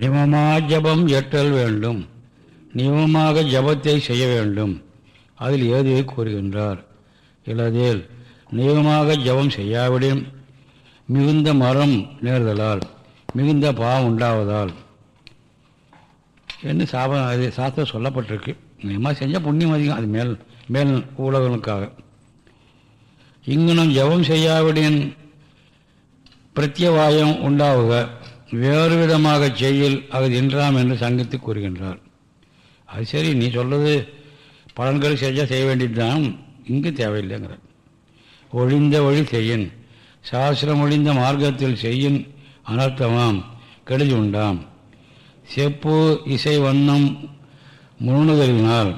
நியமமா ஜபம் ஏற்றல் வேண்டும். நியமமாக ஜபத்தை செய்ய வேண்டும். அதில் ஏதுவை கூறுகின்றார்? இல்லாதேல் நியமமாக ஜபம் செய்யாவிடும் மிகுந்த மரம் நேர்தலால் மிகுந்த பாவம் உண்டாவதால். என்று சாபம் அது சாஸ்திரம் சொல்லப்பட்டிருக்கு. நியமாக செஞ்சால் புண்ணியம் அதிகம். அது மேல் மேல் உலகங்களுக்காக. இங்கனம் ஜபம் செய்யாவிடின் பிரத்யவாயம் உண்டாவுக. வேறு விதமாக செய்யில் அது இன்றாம் என்று சங்கித்து கூறுகின்றார். அது சரி நீ சொல்றது பலன்கள் செஞ்சால் செய்ய வேண்டியதுதான் இங்கு தேவையில்லைங்கிற ஒழிந்த வழி செய்யின் சாஸ்திரம் ஒழிந்த மார்க்கத்தில் செய்யின் அனர்த்தமாம் கெடுதி உண்டாம். செப்பு இசை வண்ணம் முழுணுதலினால்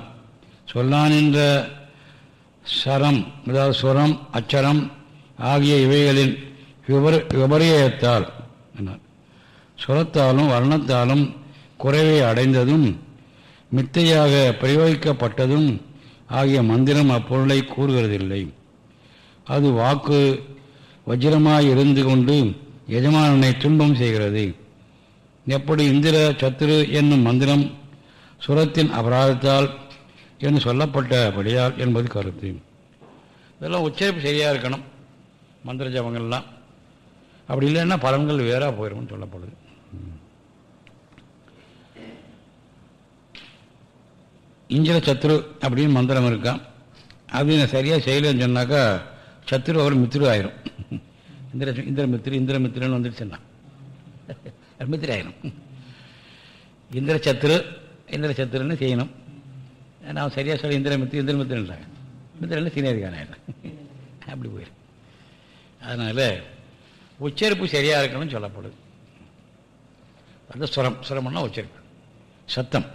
சொல்லானின்ற சரம் அதாவது சுரம் அச்சரம் ஆகிய இவைகளின் விபர விபரியத்தால் சுரத்தாலும் வர்ணத்தாலும் குறைவை அடைந்ததும் மித்தையாக பிரயோகிக்கப்பட்டதும் ஆகிய மந்திரம் அப்பொருளை கூறுகிறதில்லை. அது வாக்கு வஜ்ரமாய் இருந்து கொண்டு எஜமானனை துன்பம் செய்கிறது. எப்படி இந்திர சத்துரு என்னும் மந்திரம் சுரத்தின் அபராதத்தால் என்று சொல்லப்பட்டபடியால் என்பது கருத்து. இதெல்லாம் உச்சரிப்பு சரியாக இருக்கணும் மந்திர ஜபங்கள்லாம். அப்படி இல்லைன்னா பலன்கள் வேறாக போயிடும்னு சொல்லப்படுது. இந்திர சத்ரு அப்படின்னு மந்திரம் இருக்கான் அது சரியாக செய்யலன்னு சொன்னாக்கா சத்ரு அவர் மித்ரு ஆயிரும். இந்திர இந்திரமித்ரு மித்ரு வந்துடுச்சுன்னா மித்திரி ஆயிரும். இந்திர சத்ரு இந்திர சத்ருன்னு செய்யணும். நான் சரியாக சொல்ல இந்திரமித்ரு இந்திரமித்ருன்றாங்க இந்திர மித்திரன்றாங்க அப்படி போயிடும் அதனால் உச்சரிப்பு சரியாக இருக்கணும்னு சொல்லப்படுது அந்த சுரம் ஸ்வரம்னா உச்சரிப்பு சத்தம்.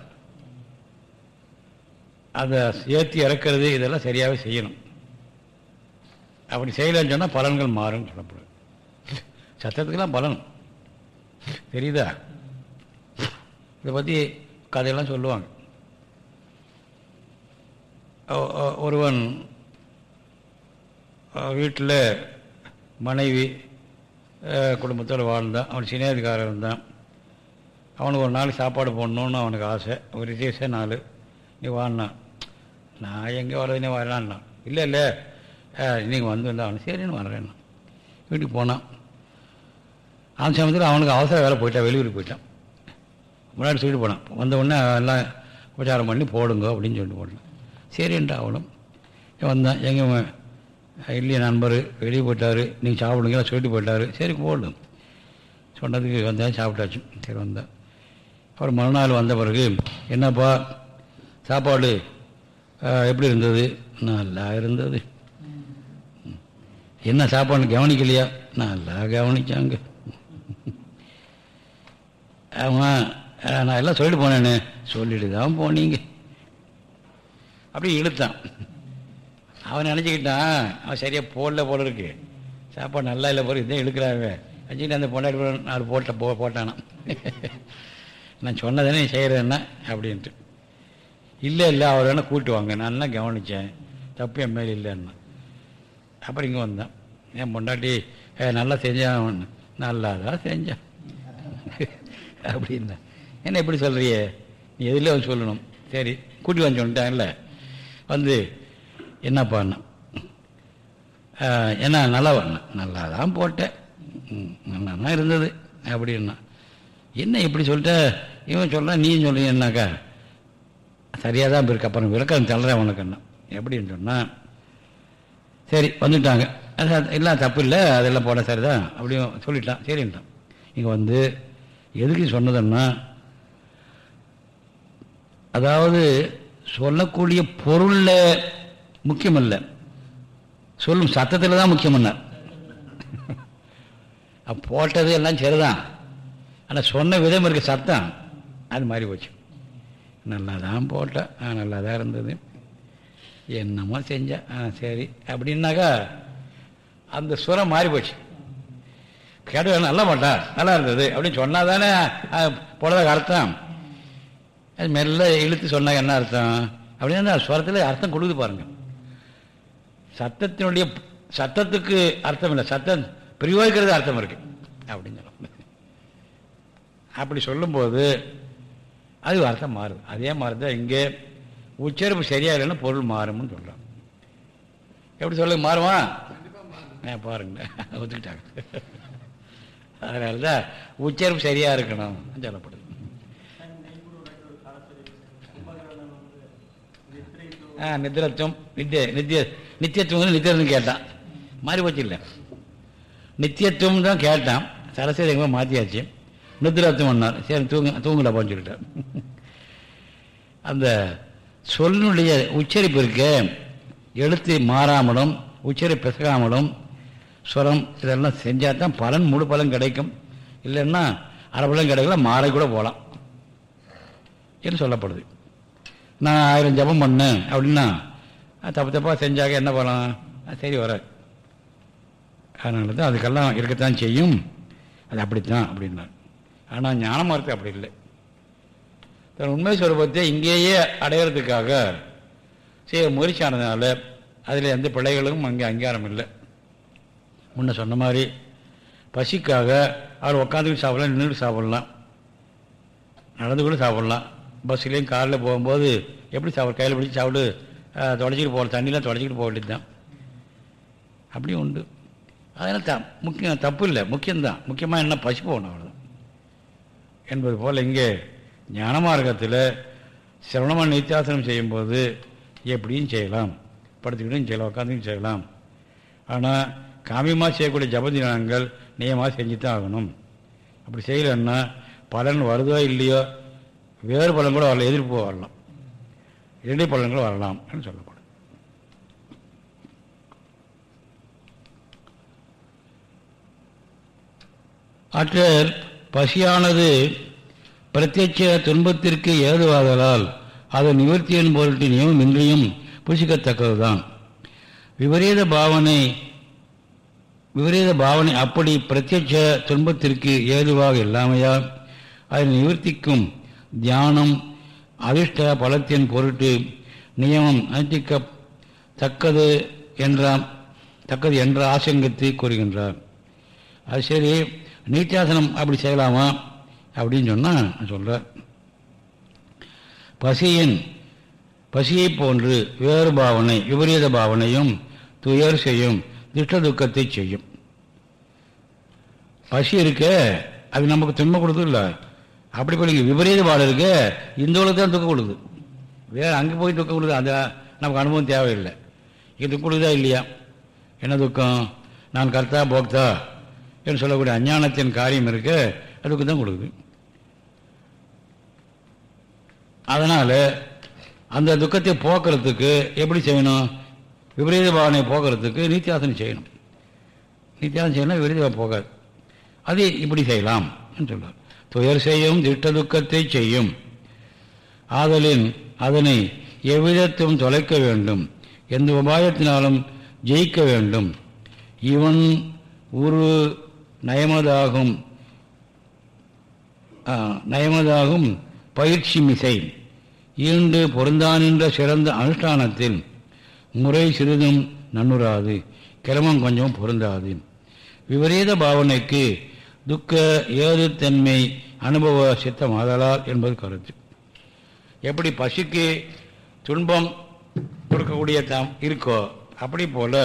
அதை ஏற்றி இறக்கிறது இதெல்லாம் சரியாகவே செய்யணும். அப்படி செய்யலன்னு சொன்னால் பலன்கள் மாறும்னு சொல்லப்படுது. சத்தத்துக்கெல்லாம் பலன். தெரியுதா? இதை பற்றி கதையெல்லாம் சொல்லுவாங்க. ஒருவன் வீட்டில் மனைவி குடும்பத்தில் வாழ்ந்தான். அவன் சினியாதிகாரன் இருந்தான் அவனுக்கு ஒரு நாள் சாப்பாடு போடணுன்னு அவனுக்கு ஆசை. ஒரு விசேஷ நாள் நீ வாடினான் நான் எங்கே வரது நீ வரலான்னா இல்லை இல்லை. நீங்கள் வந்து வந்தால் சரின்னு வரேன்னா வீட்டுக்கு போனான் அந்த சமயத்தில் அவனுக்கு அவசர வேலை போயிட்டான் வெளியூருக்கு போயிட்டான். முன்னாடி சொல்லிட்டு போனான். வந்த உடனே எல்லாம் உபச்சாரம் பண்ணி போடுங்க அப்படின்னு சொல்லிட்டு போட்டேன். சரின்ட்டு அவனும் வந்தான். எங்கள் இல்லையே நண்பர். வெளியே போயிட்டார். நீங்கள் சாப்பிடுங்க சொல்லிட்டு போயிட்டார். சரி போடணும் சொன்னதுக்கு வந்தேன் சாப்பிட்டாச்சு. சரி வந்தேன். அப்புறம் மறுநாள் வந்த பிறகு என்னப்பா சாப்பாடு எப்படி இருந்தது? நல்லா இருந்தது. என்ன சாப்பாடு கவனிக்கலையா? நல்லா கவனிச்சாங்க. ஆமாம் நான் எல்லாம் சொல்லிட்டு போனேன்னு சொல்லிட்டு தான் போனீங்க. அப்படி இழுத்தான். அவன் நினச்சிக்கிட்டான் அவன் சரியாக போடல போல இருக்கு. சாப்பாடு நல்லா இல்லை போல இதான் இழுக்கிறாங்க நினச்சிக்கிட்டு அந்த பொண்டாடி நாலு போட்ட போ போட்டானான் நான் சொன்னதானே நீ செய்கிறேன்னா அப்படின்ட்டு. இல்லை இல்லை அவர் வேணால் கூப்பிட்டு வாங்க. நான் எல்லாம் கவனித்தேன் தப்பு என் மேலே இல்லைன்னா. அப்புறம் இங்கே வந்தான். என் பொண்டாட்டி நல்லா செஞ்சான் நல்லா தான் செஞ்சேன். அப்படின்னா. என்ன எப்படி சொல்கிறியே நீ எதில் வந்து சொல்லணும்? சரி கூட்டி வந்து சொல்லிட்டான்ல வந்து என்னப்பான்னா என்ன நல்லா வரணும் நல்லா தான் போட்டேன். நல்லா தான் இருந்தது. அப்படின்னா. என்ன இப்படி சொல்லிட்ட? இவன் சொல்கிறான் நீ சொல்றீங்கன்னாக்கா சரியாக தான் இருக்கு. அப்புறம் விளக்கம் தள்ளுறேன் உனக்கு என்ன எப்படின்னு சொன்னால் சரி வந்துட்டாங்க. அது எல்லாம் தப்பு இல்லை. அதெல்லாம் போட சரிதான் அப்படியும் சொல்லிட்டான். சரின்ட்டான். இங்கே வந்து எதுக்கு சொன்னதுன்னா அதாவது சொல்லக்கூடிய பொருளில் முக்கியமல்ல சொல்லும் சத்தத்தில் தான் முக்கியமல்ல போட்டது எல்லாம் சரிதான். ஆனால் சொன்ன விதம் இருக்க சத்தம். அது மாதிரி போச்சு. நல்லா தான் போட்டேன் ஆ நல்லா தான் இருந்தது. என்னமோ செஞ்சேன் ஆ சரி. அப்படின்னாக்கா அந்த சுரம் மாறி போச்சு. கேட்டு நல்லா போட்டா நல்லா இருந்தது. அப்படின்னு சொன்னால் தானே போனதாக அர்த்தம் அது மெல்ல இழுத்து சொன்னாங்க என்ன அர்த்தம்? அப்படின்னா சுரத்தில் அர்த்தம் கொடுக்குது பாருங்க. சத்தத்தினுடைய சத்தத்துக்கு அர்த்தம் இல்லை. சத்தம் பிரயோகிக்கிறது அர்த்தம் இருக்குது அப்படின்னு சொல்லுவாங்க. அப்படி சொல்லும்போது அது அர்த்தம் மாறுது. அதே மாதிரி தான் இங்கே உச்சரிப்பு சரியாக இல்லைன்னா பொருள் மாறும்னு சொல்கிறான் எப்படி சொல்லுங்க மாறுமா? ஆ பாருங்க. ஒத்துக்கிட்டாங்க. அதனால தான் உச்சரிப்பு சரியாக இருக்கணும் சொல்லப்படுது. ஆ நித்திரத்துவம் நித்திய நித்திய நித்தியத்துவம் வந்து நித்தியத்துவம் கேட்டான். மாறி போச்சு இல்லை? நித்தியத்துவம் தான் கேட்டான். சரஸ்வதி எங்கே மாற்றியாச்சு நித்திரத்துவம் பண்ணார் சரி தூங்க தூங்கலப்பான்னு சொல்லிட்டார் அந்த சொல்லினுடைய உச்சரிப்பு இருக்க. எழுத்து மாறாமலும் உச்சரி பிசகாமலும் ஸ்வரம் இதெல்லாம் செஞ்சால் தான் பலன் முழு பலன் கிடைக்கும். இல்லைன்னா அரை பலன் கிடைக்கல மாற கூட போகலாம் என்று சொல்லப்படுது. நான் ஆயிரம் ஜபம் பண்ணேன் அப்படின்னா தப்பு தப்பாக செஞ்சாக்க என்ன பண்ணலாம் சரி வர அதனால தான் அதுக்கெல்லாம் இருக்கத்தான் செய்யும். அது அப்படித்தான் அப்படின்னா ஆனால் ஞானமார்க்கு அப்படி இல்லை. தன் உண்மை சுரூபத்தை இங்கேயே அடையிறதுக்காக செய்ய முயற்சியானதுனால அதில் எந்த பிள்ளைகளுக்கும் அங்கே அங்கீகாரம் இல்லை. முன்ன சொன்ன மாதிரி பசிக்காக அவர் உட்காந்துக்கிட்டு சாப்பிடலாம் நின்றுட்டு சாப்பிட்லாம். நடந்து கூட சாப்பிட்லாம். பஸ்லேயும் காரில் போகும்போது எப்படி சாப்பிட கையில் பிடிச்சி சாப்பிட்டு தொடச்சிக்கிட்டு போகல தண்ணியெலாம் தொடச்சிக்கிட்டு போக வேண்டியது தான் அப்படியும் உண்டு. அதனால் த முக்கியம் தப்பு இல்லை. முக்கியம்தான். முக்கியமாக என்ன? பசி போகணும் அவ்வளோ என்பது போல் இங்கே ஞான மார்க்கத்தில் நித்தியாசனம் செய்யும்போது எப்படியும் செய்யலாம். படுத்துக்கிட்டும் செய்யலாம் உட்காந்துக்கும் செய்யலாம். ஆனால் காமியமாக செய்யக்கூடிய ஜபதினங்கள் நியமாக செஞ்சு தான் ஆகணும். அப்படி செய்யலைன்னா பலன் வருதோ இல்லையோ வேறு பலன் கூட வரலாம் எதிர்ப்பு வரலாம். இரண்டே பலன்கள் வரலாம் சொல்லப்படும். அற்ற பசியானது பிரத்யட்ச துன்பத்திற்கு ஏதுவாதலால் அதன் நிவர்த்தியின் பொருட்டு நியமம் இன்றியும் புசிக்கத்தக்கதுதான். விபரீத பாவனை விபரீத பாவனை அப்படி பிரத்யட்ச துன்பத்திற்கு ஏதுவாக இல்லாமையால் அதன் நிவர்த்திக்கும் தியானம் அதிர்ஷ்ட பலத்தின் பொருட்டு நியமம் அனுஷ்டிக்கத்தக்கது என்றாம் தக்கது என்ற ஆசங்கத்தை கூறுகின்றார். அது சரி நீத்தியாசனம் அப்படி செய்யலாமா அப்படின்னு சொன்னால் சொல்கிறார் பசியின் பசியை போன்று வேறு பாவனை விபரீத பாவனையும் துயர் செய்யும் திட்ட துக்கத்தை செய்யும். பசி இருக்க அது நமக்கு துன்பம் கொடுத்து இல்லை. அப்படி போய் விபரீத பாடம் இருக்க இந்த உலகத்தை தான் துக்கம் கொடுக்குது. வேறு அங்கே போய் துக்கம் கொடுக்குது அது நமக்கு அனுபவம் தேவையில்லை. இது துக்கம் கொடுக்குதா இல்லையா? என்ன துக்கம்? நான் கர்த்தா போக்தா? என்று சொல்லக்கூடிய அஞ்ஞானத்தின் காரியம் இருக்க. அதுக்கு தான் கொடுக்குது. அதனால் அந்த துக்கத்தை போக்குறதுக்கு எப்படி செய்யணும்? விபரீத பாவனை போக்குறதுக்கு நித்தியாசனம் செய்யணும். நித்தியாசனம் செய்யணும் விபரீத போகாது. அது இப்படி செய்யலாம் சொல்லுவார் துயர் செய்யும் திட்ட துக்கத்தை செய்யும். ஆதலின் அதனை எவ்விதத்தும் தொலைக்க வேண்டும். எந்த உபாயத்தினாலும் ஜெயிக்க வேண்டும். இவன் ஒரு நயமதாகும். நயமதாகும் பயிற்சி மிசை. ஈண்டு பொருந்தானின்ற சிறந்த அனுஷ்டானத்தில் முறை சிறிதும் நன்னுறாது. கிரமம் கொஞ்சம் பொருந்தாது. விபரீத பாவனைக்கு துக்க ஏதுத்தன்மை அனுபவ சித்தமாதலால் என்பது கருத்து. எப்படி பசிக்கு துன்பம் கொடுக்கக்கூடிய தாம் இருக்கோ அப்படி போல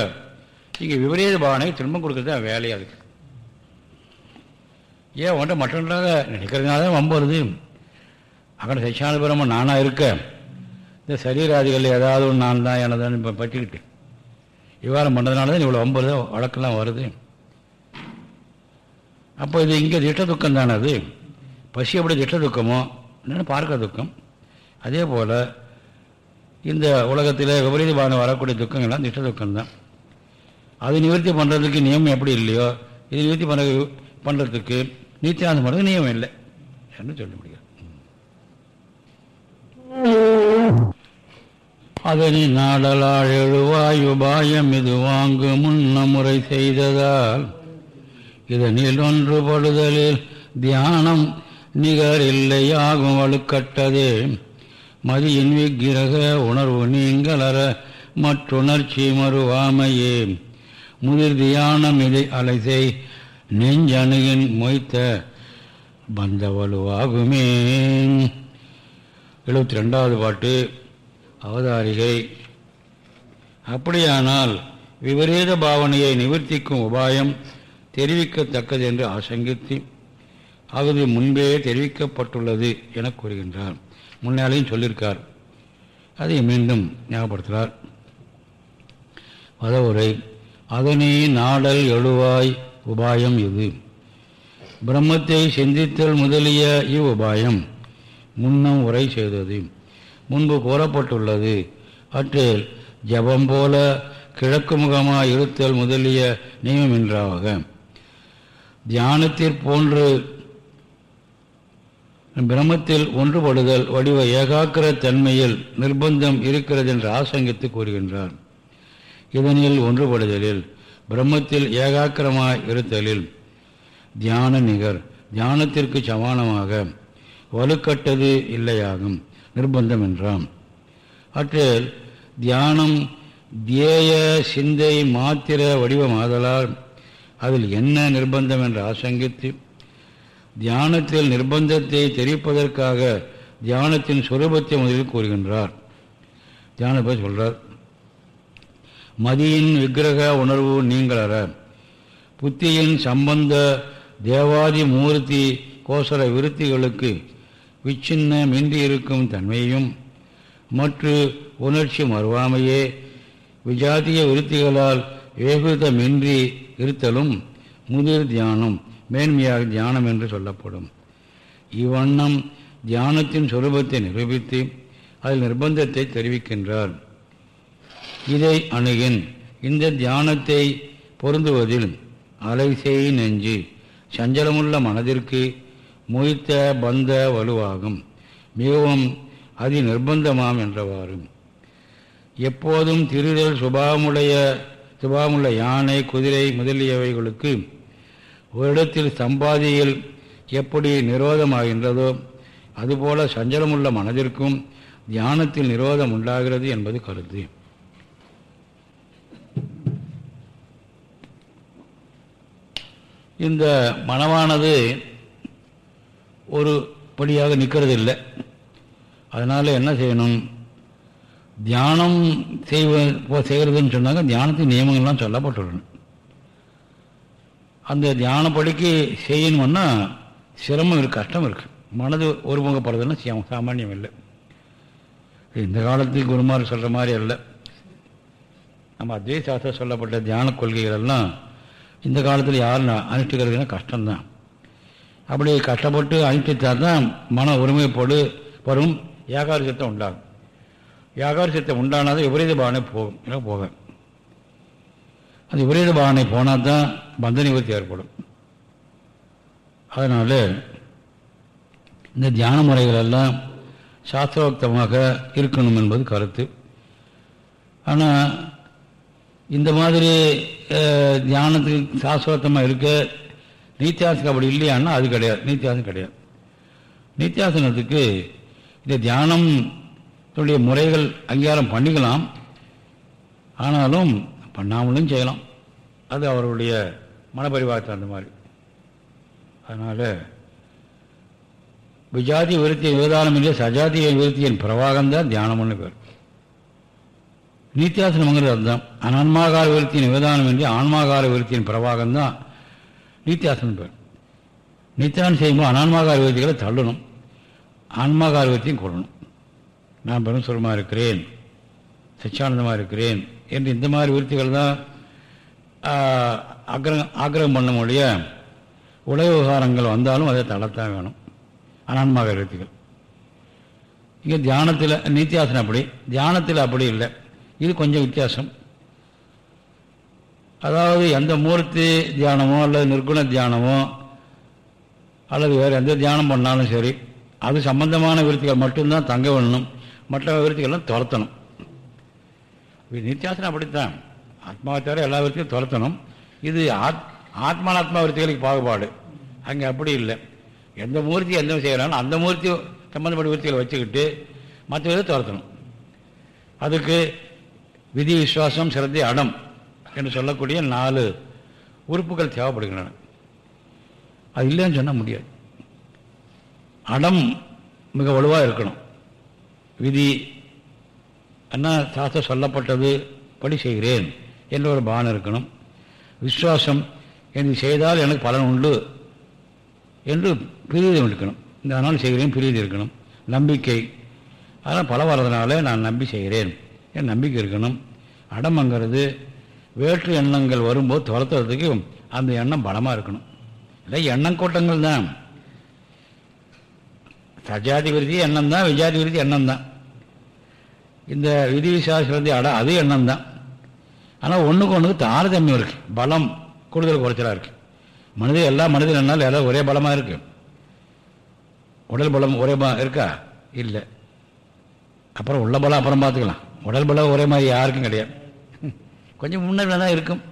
இங்கே விபரீத பாவனை துன்பம் கொடுக்கறது தான் வேலையாக இருக்குது ஏன் ஒன்றை மற்றொன்றாக நினைக்கிறதுனால தான் வம்பு வருது? அக்கட சச்சியானபுரமும் நானாக இருக்க. இந்த சரீராதிகள் ஏதாவது ஒன்று நான் தான் எனதான் இப்போ பற்றிக்கிட்டு. விவகாரம் பண்ணதுனால தான் இவ்வளோ வம்பு வழக்கெல்லாம் வருது. அப்போ இது இங்கே திட்ட துக்கம் தானே அது? பசி எப்படி திட்ட துக்கமோ என்னென்னு பார்க்க துக்கம். அதே போல் இந்த உலகத்தில் விபரீதமான வரக்கூடிய துக்கங்கள்லாம் திட்ட துக்கம்தான் அது நிவர்த்தி பண்ணுறதுக்கு நியமம் எப்படி இல்லையோ இது நிவர்த்தி பண்ண பண்ணுறதுக்கு நீத்தியாசம் பண்ணுறது நியமம் இல்லை. என்று சொல்ல முடியாது அதனை நாடலால் எழுவாய் உபாயம் இது வாங்கு முன்ன முறை செய்ததால் இதனில் ஒன்றுபடுதலில் தியானம் நிகர் இல்லையாகும் வலுக்கட்டது. மதியின் விக்கிரக உணர்வு நீங்களற மற்றுணர்ச்சி மறுவாமையே. முதிர் தியானம் இதை அலைசை நெஞ்சணுகின் மொய்த்த பந்தவலுவாகுமே. எழுபத்தி ரெண்டாவது பாட்டு அவதாரிகை. அப்படியானால் விபரீத பாவனையை நிவர்த்திக்கும் உபாயம் தெரிவிக்கத்தக்கது என்று ஆசங்கித்து அது முன்பே தெரிவிக்கப்பட்டுள்ளது என கூறுகின்றார். முன்னாலேயும் சொல்லியிருக்கார். அதை மீண்டும் ஞாபகப்படுத்துகிறார். வதவுரை அதனை நாடல் எழுவாய் உபாயம் இது. பிரம்மத்தை சிந்தித்தல் முதலிய இவ் உபாயம் முன்னம் உரை செய்தது. முன்பு கூறப்பட்டுள்ளது. அற்றில் ஜபம் போல கிழக்கு முகமாக இருத்தல் முதலிய நியமமின்றாக தியானத்திற்போன்று பிரம்மத்தில் ஒன்றுபடுதல் வடிவ ஏகாக்கிர தன்மையில் நிர்பந்தம் இருக்கிறது என்று ஆசங்கித்து கூறுகின்றார். இதனில் ஒன்றுபடுதலில் பிரம்மத்தில் ஏகாக்கிரமாய் இருத்தலில். தியான நிகர் தியானத்திற்கு சமானமாக வலுக்கட்டது இல்லையாகும் நிர்பந்தம் என்றாம். அற்றில் தியானம் தியேய சிந்தை மாத்திர வடிவமாதலால் அதில் என்ன நிர்பந்தம் என்று ஆசங்கித்து தியானத்தில் நிர்பந்தத்தை தெரிவிப்பதற்காக தியானத்தின் சுரூபத்தை முதலில் கூறுகின்றார். தியானத்தை சொல்கிறார் மதியின் விக்கிரக உணர்வு நீங்களற. புத்தியின் சம்பந்த தேவாதி மூர்த்தி கோசர விருத்திகளுக்கு விச்சின்ன மின்றி இருக்கும் தன்மையும் மற்ற உணர்ச்சி மறுவாமையே விஜாத்திய விருத்திகளால் ஏகுதமின்றி இருத்தலும் முதிர் தியானம் மேன்மையாக தியானம் என்று சொல்லப்படும். இவ்வண்ணம் தியானத்தின் சுரூபத்தை நிரூபித்து அதில் நிர்பந்தத்தை தெரிவிக்கின்றார். இதை அணுகின். இந்த தியானத்தை பொருந்துவதில் அலைசெய் நெஞ்சு சஞ்சலமுள்ள மனதிற்கு மொய்த்த பந்த வலுவாகும். மிகவும் அதி நிர்பந்தமாம் என்றவாறு எப்போதும் திருதல் சுபாவமுடைய சுபாவமுள்ள யானை குதிரை முதலியவைகளுக்கு ஒரு இடத்தில் சம்பாதியில் எப்படி நிரோதமாகின்றதோ அதுபோல சஞ்சலமுள்ள மனதிற்கும் தியானத்தில் நிரோதம் உண்டாகிறது என்பது கருத்து. இந்த மனமானது ஒரு படியாக நிற்கிறது இல்லை அதனால் என்ன செய்யணும்? தியானம் செய்வ செய்கிறதுன்னு சொன்னாங்க. தியானத்தின் நியமங்கள்லாம் சொல்லப்பட்டுள்ளன அந்த தியானப்படிக்கு செய்யணும்னா சிரமம் இருக்குது கஷ்டம் இருக்குது மனது ஒருமுகப்படுறதுன்னா சாமானியம் இல்லை. இந்த காலத்துக்கு குருமார் சொல்கிற மாதிரி அல்ல. நம்ம அத்வை சாஸ்திரம் சொல்லப்பட்ட தியான கொள்கைகள் எல்லாம் இந்த காலத்தில் யாரும் அனுஷ்டிக்கிறதுனா கஷ்டம்தான். அப்படி கஷ்டப்பட்டு அனுஷ்டித்தா தான் மன ஒருமைப்படு வரும். ஏகாரசியத்தை உண்டாகும். ஏகாரசியத்தை உண்டானாதான் விபரீத பாவனை போகும். போவேன் போக? அந்த விபரீத பாவனை போனால் தான் பந்த நிவர்த்தி ஏற்படும். அதனால் இந்த தியான முறைகள் எல்லாம் சாஸ்திரோக்தமாக இருக்கணும் என்பது கருத்து. ஆனால் இந்த மாதிரி தியானத்துக்கு சாஸ்வத்தமாக இருக்க நீத்தியாசனம் அப்படி இல்லையான்னா அது கிடையாது. நீத்தியாசனம் கிடையாது. நீத்தியாசனத்துக்கு இந்த தியானம் முறைகள் அங்கீகாரம் பண்ணிக்கலாம். ஆனாலும் பண்ணாமலும் செய்யலாம். அது அவருடைய மனப்பரிவாரத்தை அந்த மாதிரி. அதனால் விஜாதி விருத்தியின் விவதானம் இல்லை சஜாதிய விருத்தியின் பிரவாகம்தான் தியானம்னு பேர். நீத்தியாசனம்ங்கிறது அதுதான். அனான்மாகார விருத்தியின் விவதானம் என்று ஆன்மாகார விருத்தியின் பிரவாகம் தான் நீத்தியாசனம் பேர். நித்தியானம் செய்யும்போது அனான்மாகார விருத்திகளை தள்ளணும். ஆன்மாகார விருத்தியும் கொள்ளணும். நான் பெரும் சுரமாக இருக்கிறேன். சச்சியானந்தமாக இருக்கிறேன் என்று இந்த மாதிரி விருத்திகள் தான் ஆக்கிரகம் ஆக்கிரகம் பண்ண முடிய உலக விவகாரங்கள் வந்தாலும் அதை தளர்த்தான் வேணும். அனான்மாக விருத்திகள் இங்கே தியானத்தில் நித்தியாசனம் அப்படி தியானத்தில் அப்படி இல்லை. இது கொஞ்சம் வித்தியாசம். அதாவது எந்த மூர்த்தி தியானமோ அல்லது நிர்குண தியானமோ அல்லது வேறு எந்த தியானம் பண்ணாலும் சரி அது சம்பந்தமான விருத்திகள் மட்டும்தான் தங்க வேணும். மற்ற விருத்திகள்லாம் துரத்தணும். நித்தியாசனம் அப்படித்தான். ஆத்மாவை தவிர எல்லா விருத்தியும் துரத்தணும். இது ஆத் ஆத்மானாத்மா விருத்திகளுக்கு பாகுபாடு. அங்கே அப்படி இல்லை. எந்த மூர்த்தி எந்த செய்கிறாலும் அந்த மூர்த்தி சம்பந்தப்பட்ட விருத்திகளை வச்சுக்கிட்டு மற்ற விதத்தை துரத்தணும். அதுக்கு விதி விசுவாசம் சிறந்த அடம் என்று சொல்லக்கூடிய நாலு உறுப்புகள் தேவைப்படுகின்றன. அது இல்லைன்னு சொன்னால் முடியாது. அடம் மிக வலுவாக இருக்கணும். விதி என்ன சாஸ்திரம் சொல்லப்பட்டது படி செய்கிறேன் என்ற ஒரு பானம் இருக்கணும். விஸ்வாசம் என்று செய்தால் எனக்கு பலன் உண்டு என்று பிரீதம் இருக்கணும். இந்த நாள் செய்கிறேன் பிரீதி இருக்கணும். நம்பிக்கை. அதனால் பல வரதுனால நான் நம்பி செய்கிறேன். என் நம்பிக்கை இருக்கணும்? அடமங்கிறது வேற்று எண்ணங்கள் வரும்போது துரத்துறதுக்கு அந்த எண்ணம் பலமாக இருக்கணும். இல்லை எண்ணம் கூட்டங்கள் தான். சஜாதி விருதி எண்ணம் தான் விஜாதி விருதி எண்ணம் தான். இந்த விதி விசாசிரதி அட அது எண்ணம் தான். ஆனால் ஒன்றுக்கு ஒன்றுக்கு தாரதமியம் இருக்குது பலம் கூடுதல் குறைச்சலாக இருக்குது மனிதன் எல்லா மனிதன் என்னால் எல்லாம் ஒரே பலமாக இருக்கு. உடல் பலம் ஒரே இருக்கா? இல்லை. அப்புறம் உள்ள பலம் அப்புறம் பார்த்துக்கலாம். உடல் பலம் ஒரே மாதிரி யாருக்கும் கிடையாது. கொஞ்சம் முன்னே தான் இருக்கும்.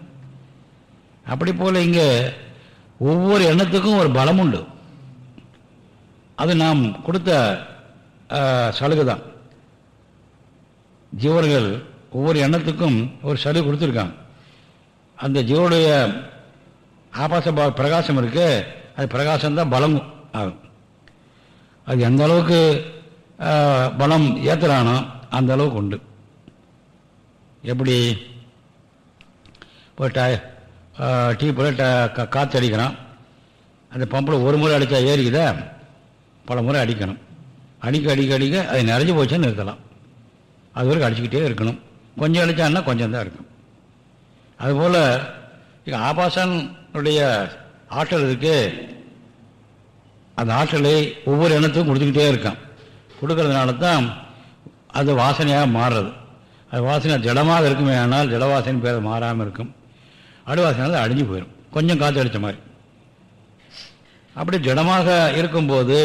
அப்படி போல் இங்கே ஒவ்வொரு எண்ணத்துக்கும் ஒரு பலம் உண்டு. அது நாம் கொடுத்த சலுகை தான். ஜீவர்கள் ஒவ்வொரு எண்ணத்துக்கும் ஒரு சலுகை கொடுத்துருக்காங்க. அந்த ஜீவனுடைய ஆபாச பிரகாசம் இருக்கு. அது பிரகாசம்தான் பலம் ஆகும். அது எந்த அளவுக்கு பலம் ஏற்றுறானோ அந்த அளவுக்கு உண்டு. எப்படி இப்போ டீ போல காற்று அடிக்கிறான் அந்த பம்பில் ஒரு முறை அடித்தா ஏறிக்குதா? பல முறை அடிக்கணும். அடிக்க அடிக்க அடிக்க அது நிறைஞ்சு போச்சுன்னு நிறுத்தலாம். அது வரைக்கும் அடிச்சுக்கிட்டே இருக்கணும். கொஞ்சம் அடித்தான்னா கொஞ்சம் தான் இருக்கும். அதுபோல் இங்கே ஆபாசனுடைய ஆற்றல் இருக்கு. அந்த ஆற்றலை ஒவ்வொரு எண்ணத்துக்கும் கொடுத்துக்கிட்டே இருக்கான். கொடுக்கறதுனால தான் அது வாசனையாக மாறுறது. அது வாசனை ஜடமாக இருக்குமே ஆனால் ஜடவாசனை பேர் மாறாமல் இருக்கும். அடுவாசனால் அழிஞ்சு போயிடும் கொஞ்சம் காற்று அடித்த மாதிரி. அப்படி ஜடமாக இருக்கும்போது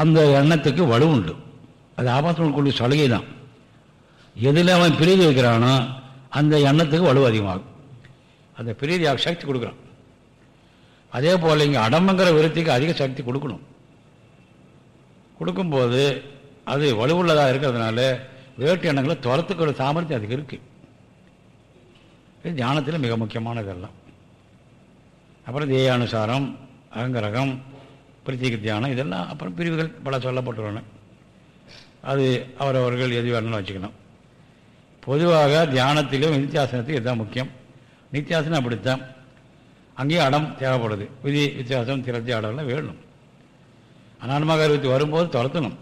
அந்த எண்ணத்துக்கு வலு உண்டு. அது ஆபாசனுக்குள்ள சலுகை தான். எதில் அவன் பிரீதி வைக்கிறானோ அந்த எண்ணத்துக்கு வலு அதிகமாகும். அந்த பிரீதியாக சக்தி கொடுக்குறான். அதே போல் இங்கே அடம்பங்கிற விருத்திக்கு அதிக சக்தி கொடுக்கணும். கொடுக்கும்போது அது வலுவுள்ளதாக இருக்கிறதுனால வேட்டு எண்ணங்களை துரத்துக்கிற சாமர்த்தியம் அதுக்கு இருக்குது இது தியானத்தில் மிக முக்கியமானதெல்லாம். அப்புறம் தேயானுசாரம் அகங்கரகம் பிரத்யேக தியானம் இதெல்லாம் அப்புறம் பிரிவுகள் பல சொல்லப்பட்டுள்ளன. அது அவரவர்கள் எது வேணும்னு வச்சுக்கணும். பொதுவாக தியானத்திலும் நித்தியாசனத்துக்கு இதுதான் முக்கியம். நித்தியாசனம் அப்படித்தான். அங்கேயும் அடம் தேவைப்படுது. விதி வித்தியாசம் திரத்தி அடம்லாம் வேணும். அனான்மாக அறிவித்து வரும்போது துரத்தணும்.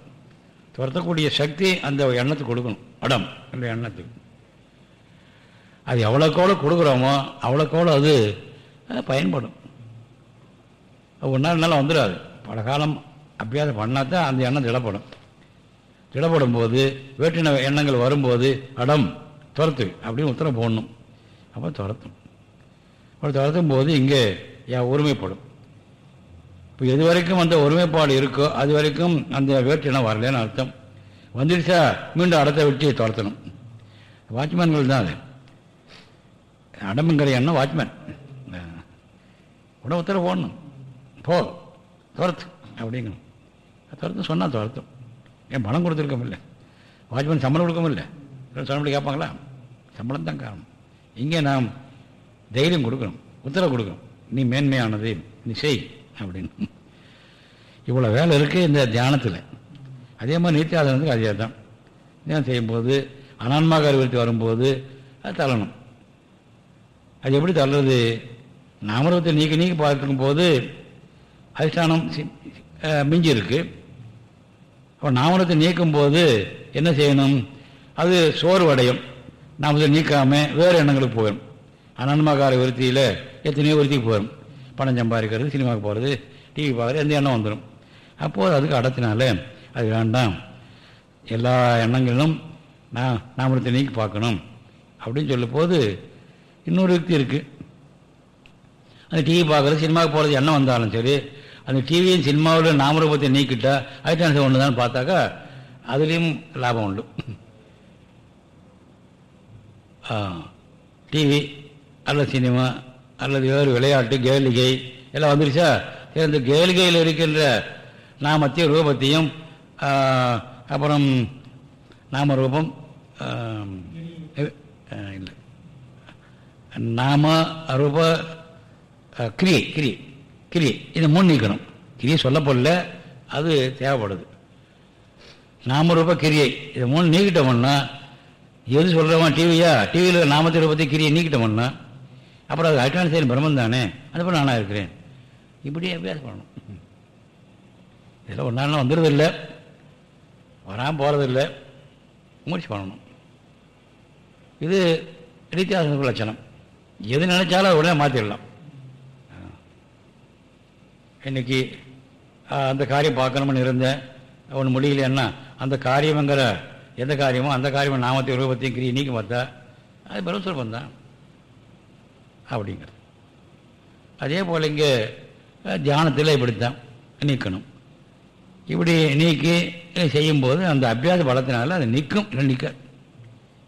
துரத்தக்கூடிய சக்தி அந்த எண்ணத்துக்கு கொடுக்கணும். அடம். அந்த எண்ணத்துக்கு. அது எவ்வளோக்கோளோ கொடுக்குறோமோ அவ்வளோக்கோளோ அது பயன்படும். ஒன்றா நாள் வந்துடாது பல காலம் அபியாசம் பண்ணால் தான் அந்த எண்ணம் திடப்படும். திடப்படும் போது வேற்றின எண்ணங்கள் வரும்போது அடம் துரத்து அப்படின்னு உத்தரவு போடணும். அப்போ துரத்தும் அப்படி துரத்தும் போது இங்கே என் ஒருமைப்படும். இப்போ எது வரைக்கும் அந்த ஒருமைப்பாடு இருக்கோ அது வரைக்கும் அந்த வேற்றினம் வரலன்னு அர்த்தம். வந்துடுச்சா மீண்டும் அடத்தை வெட்டி துரத்தணும். வாட்ச்மேன்கள் தான் அது. அடம்புங்கிற எண்ணம் வாட்ச்மேன். உடம்பு உத்தரவு போடணும். போ துரத்து அப்படிங்கணும். துரத்து சொன்னால் துரத்தும். ஏன் பணம் கொடுத்துருக்கோம் இல்லை வாட்ச்மேன் சம்பளம் கொடுக்கவும் இல்லை சம்பளம் கேட்பாங்களா? சம்பளம் தான் காரணம். இங்கே நாம் தைரியம் கொடுக்கணும் உத்தரவு கொடுக்கணும். நீ மேன்மையானது நீ செய். அப்படின்னு. இவ்வளோ வேலை இருக்குது இந்த தியானத்தில். அதே மாதிரி நித்தியாசனத்துக்கு அதே தான் தியானம் செய்யும்போது அனான்மாக அறிவுறுத்தி வரும்போது அது தள்ளணும். அது எப்படி தள்ளுறது? நாமரூபத்தை நீக்கி நீக்கி பார்க்கும் போது அதிஷ்டானம் மிஞ்சி இருக்கு அப்போ நாமரத்தை நீக்கும் போது என்ன செய்யணும்? அது சோர்வடையும். நாம் நீக்காமல் வேறு எண்ணங்களுக்கு போயிடும் அனன்மகார விருத்தியில் எத்தனையோ விருத்திக்கு போயிடும் பணம் சம்பாதிக்கிறது சினிமாவுக்கு போகிறது டிவி பார்க்குறது எந்த எண்ணம் வந்துடும் அப்போது அதுக்கு அடத்தினால அது வேண்டாம். எல்லா எண்ணங்களிலும் நான் நாமளத்தை நீக்கி பார்க்கணும். அப்படின்னு சொல்லும் போது இன்னொரு யுக்தி இருக்குது அந்த டிவி பார்க்குறது சினிமாவுக்கு போகிறது எண்ணம் வந்தாலும் சரி அந்த டிவியும் சினிமாவில் நாமரூபத்தை நீக்கிட்டா ஐட்டான்ஸ் ஒன்று தான் பார்த்தாக்கா அதுலேயும் லாபம் உண்டு. டிவி அல்ல சினிமா அல்லது வேறு விளையாட்டு கேளிகை எல்லாம் வந்துருச்சா? சரி இந்த கேளிகையில் இருக்கின்ற நாமத்தையும் ரூபத்தையும் அப்புறம் நாம ரூபம் இல்லை. நாம ரூப கிரியை கிரி கிரி இதை முன் நீக்கணும் கிரியை சொல்லப்படல அது தேவைப்படுது. நாமரூப கிரியை. இதை மூணு நீக்கிட்டோம்னா எது சொல்கிறவன் டிவியா? டிவியில் நாமத்தை ரூபத்தை கிரியை நீக்கிட்டோம்னா அப்புறம் அது அட்டான செயல் பிரம்மன் தானே அதுபோல் நானாக இருக்கிறேன். இப்படி அபியாசம் பண்ணணும். இதெல்லாம் ஒரு நாள்லாம் வந்துடுறதில்லை. வராமல் போகிறதில்லை முயற்சி பண்ணணும். இது நித்தியாசன லட்சணம். எது நினைச்சாலும் அதை உடனே மாற்றிடலாம் இன்னைக்கு அந்த காரியம் பார்க்கணும்னு இருந்தேன். ஒன்று முடியலைன்னா அந்த காரியங்கிற எந்த காரியமோ அந்த காரியமும் நாமத்தையும் ரூபத்தையும் கிரியை நீக்க பார்த்தா அது பிரம்மஸ்வரூபம் தான் அப்படிங்கிறது. அதே போல் இங்கே தியானத்தில் இப்படித்தான் நீக்கணும். இப்படி நீக்கி செய்யும்போது அந்த அபியாச பலத்தினால அது நிற்கும் இல்லை நிற்க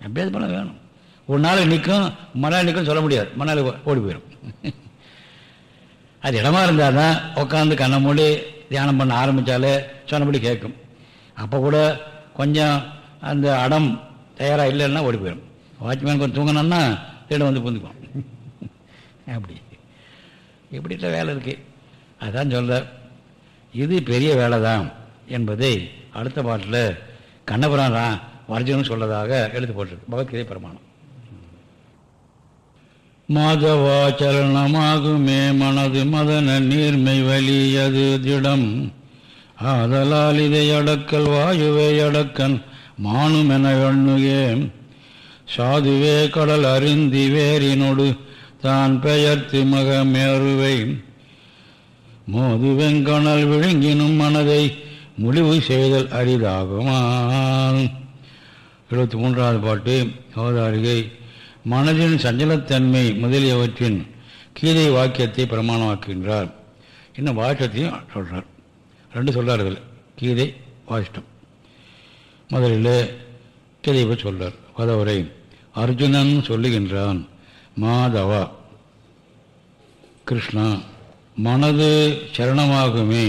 அபியாச பலம் வேணும். ஒரு நாள் நிற்கும் மணால் நிற்கும் சொல்ல முடியாது. மணால் ஓடி போயிடும் அது இடமா இருந்தால் தான் உட்காந்து கண்ணை மூடி தியானம் பண்ண ஆரம்பித்தாலே சொன்னபடி கேட்கும். அப்போ கூட கொஞ்சம் அந்த அடம் தயாராக இல்லைன்னா ஓடி போயிடும் வாட்ச்மேன் கொஞ்சம் தூங்கினோன்னா தேட வந்து புந்துக்குவோம் அப்படி. இப்படிலாம் வேலை இருக்கு. அதுதான் சொல்ல இது பெரிய வேலை தான் என்பதை அடுத்த பாட்டில் கண்ணபுரம் வர்ஜனும் சொல்லதாக எழுத்து போட்டிருக்கு. பகவத்கீதை பிரமாணம். மாதவாச்சலனமாகுமே மனது மதன நீர்மை வலியது திடம். ஆதலால் இதை அடக்கல் வாயுவே அடக்கன் மானுமென எண்ணுகேன் சாதுவே கடல் அருந்தி வேறினொடு தான் பெயர் திமக மோது வெங்கணல் விழுங்கினும் மனதை முடிவு செய்தல் அரிதாகுமான். எழுபத்தி மூன்றாவது பாட்டு அவதாரிகை. மனதின் சஞ்சலத்தன்மை முதலியவற்றின் கீதை வாக்கியத்தை பிரமாணமாக்குகின்றார். இன்னும் வாஷ்டத்தையும் சொல்கிறார் ரெண்டு சொல்கிறார்கள் கீதை வாஷ்டம் முதலில் கீதை பற்றி சொல்கிறார் பதவுரை அர்ஜுனன் சொல்லுகின்றான் மாதவா. கிருஷ்ணா மனது சரணமாகுமே.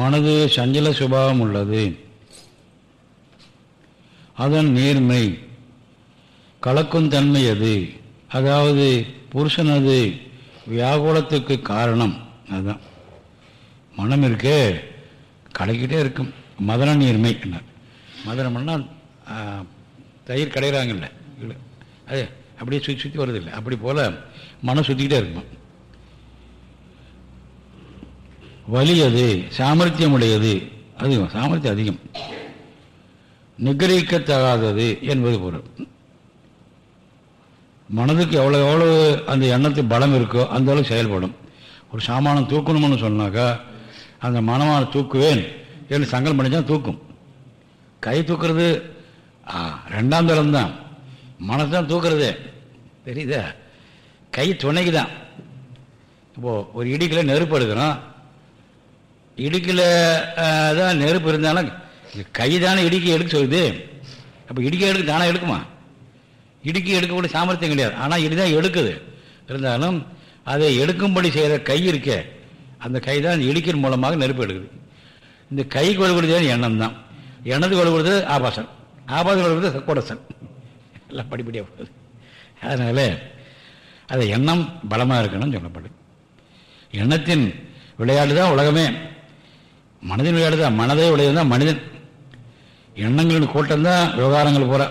மனது சஞ்சல சுபாவம் உள்ளது. அதன் நீர்மை கலக்கும் தன்மை அது அதாவது புருஷனது வியாகுலத்துக்கு காரணம். அதுதான் மனம் இருக்கே கலக்கிட்டே இருக்கும். மதன நீர்மை என்ன மதனம்னா தயிர் கடைகிறாங்கல்ல அது அப்படியே சுற்றி சுற்றி வரதில்லை அப்படி போல் மனம் சுற்றிக்கிட்டே இருக்கும் வலியது சாமர்த்தியம் உடையது. அதிகம் சாமர்த்தியம் அதிகம். நிகரிக்கத்தகாதது என்பது பொருள். மனதுக்கு எவ்வளோ எவ்வளோ அந்த எண்ணத்துக்கு பலம் இருக்கோ அந்த அளவுக்கு செயல்படும். ஒரு சாமானம் தூக்கணும்னு சொன்னாக்கா அந்த மனமான தூக்குவேன் என்று சங்கல் பண்ணிச்சா தூக்கும். கை தூக்குறது ரெண்டாம் தரம் தான் மனசு தான் தூக்குறது. தெரியுதா? கை துணைக்கு தான் இப்போது ஒரு இடுக்கில் நெருப்பு எடுக்கிறோம். இடுக்கில் தான் நெருப்பு இருந்தாலும் கை தானே இடுக்கி எடுக்க சொல்லுது. அப்போ இடுக்கி எடுக்க தானே எடுக்குமா? இடுக்கி எடுக்கக்கூடிய சாமர்த்தியம் கிடையாது. ஆனால் இடிதான் எடுக்குது. இருந்தாலும் அதை எடுக்கும்படி செய்கிற கை இருக்கே. அந்த கை தான் இடுக்கின் மூலமாக நெருப்பு எடுக்குது. இந்த கை கொள்கிறது எண்ணம் தான் எண்ணது கொள்கிறது ஆபாசன் ஆபாசம் கொள்கிறது கொடசன் எல்லாம் படிப்படியாக போகுது. அதனால் அது எண்ணம் பலமாக இருக்கணும்னு சொல்லப்படுது எண்ணத்தின் விளையாட்டு தான் உலகமே. மனதின் விளையாட்டு தான் மனதே விளையாடு தான் மனிதன். எண்ணங்களின் கூட்டம் தான் விவகாரங்கள் பூரா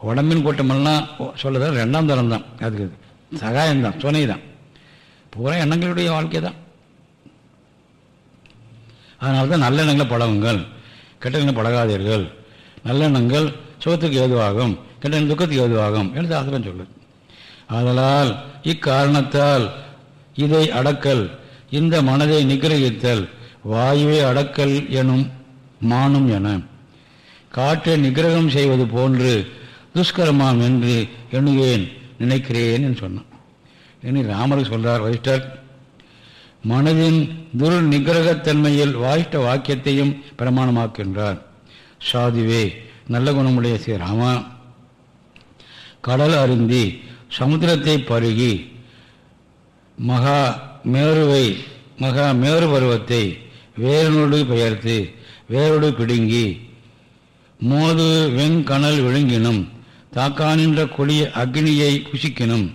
உடம்பின் கூட்டமெல்லாம் சொல்லுறது ரெண்டாம் தரம் தான் அதுக்கு சகாயம்தான் துணை தான் பூரா எண்ணங்களுடைய வாழ்க்கை தான் அதனால தான் நல்லெண்ணங்களை பழகுங்கள் கெட்ட பழகாதீர்கள். நல்லெண்ணங்கள் சுகத்துக்கு ஏதுவாகும். கெட்ட துக்கத்துக்கு ஏதுவாகும்? என்று சாஸ்திரம் சொல்லுது. ஆதலால் இக்காரணத்தால் இதை அடக்கல் இந்த மனதை நிகிரகித்தல் வாயுவை அடக்கல் எனும் மானும் என. காற்றை நிகிரகம் செய்வது போன்று துஷ்கரமாம் என்று எண்ணுவேன் நினைக்கிறேன் என்று சொன்னான். என்று ராமர் சொல்றார் வைஷ்டர் மனதின் துரு நிகிரகத்தன்மையில் வாயிஷ்ட வாக்கியத்தையும் பிரமாணமாக்கின்றார் சாதுவே நல்ல குணமுடைய ஸ்ரீ ராமா. கடல் அருந்தி சமுத்திரத்தை பருகி மகா மேருவை மகா மேரு பருவத்தை வேரனோடு பெயர்த்து வேரோடு பிடுங்கி மோது வெங்கணல் விழுங்கினும் தாக்கானின்ற கொடிய அக்னியை குசிக்கினும்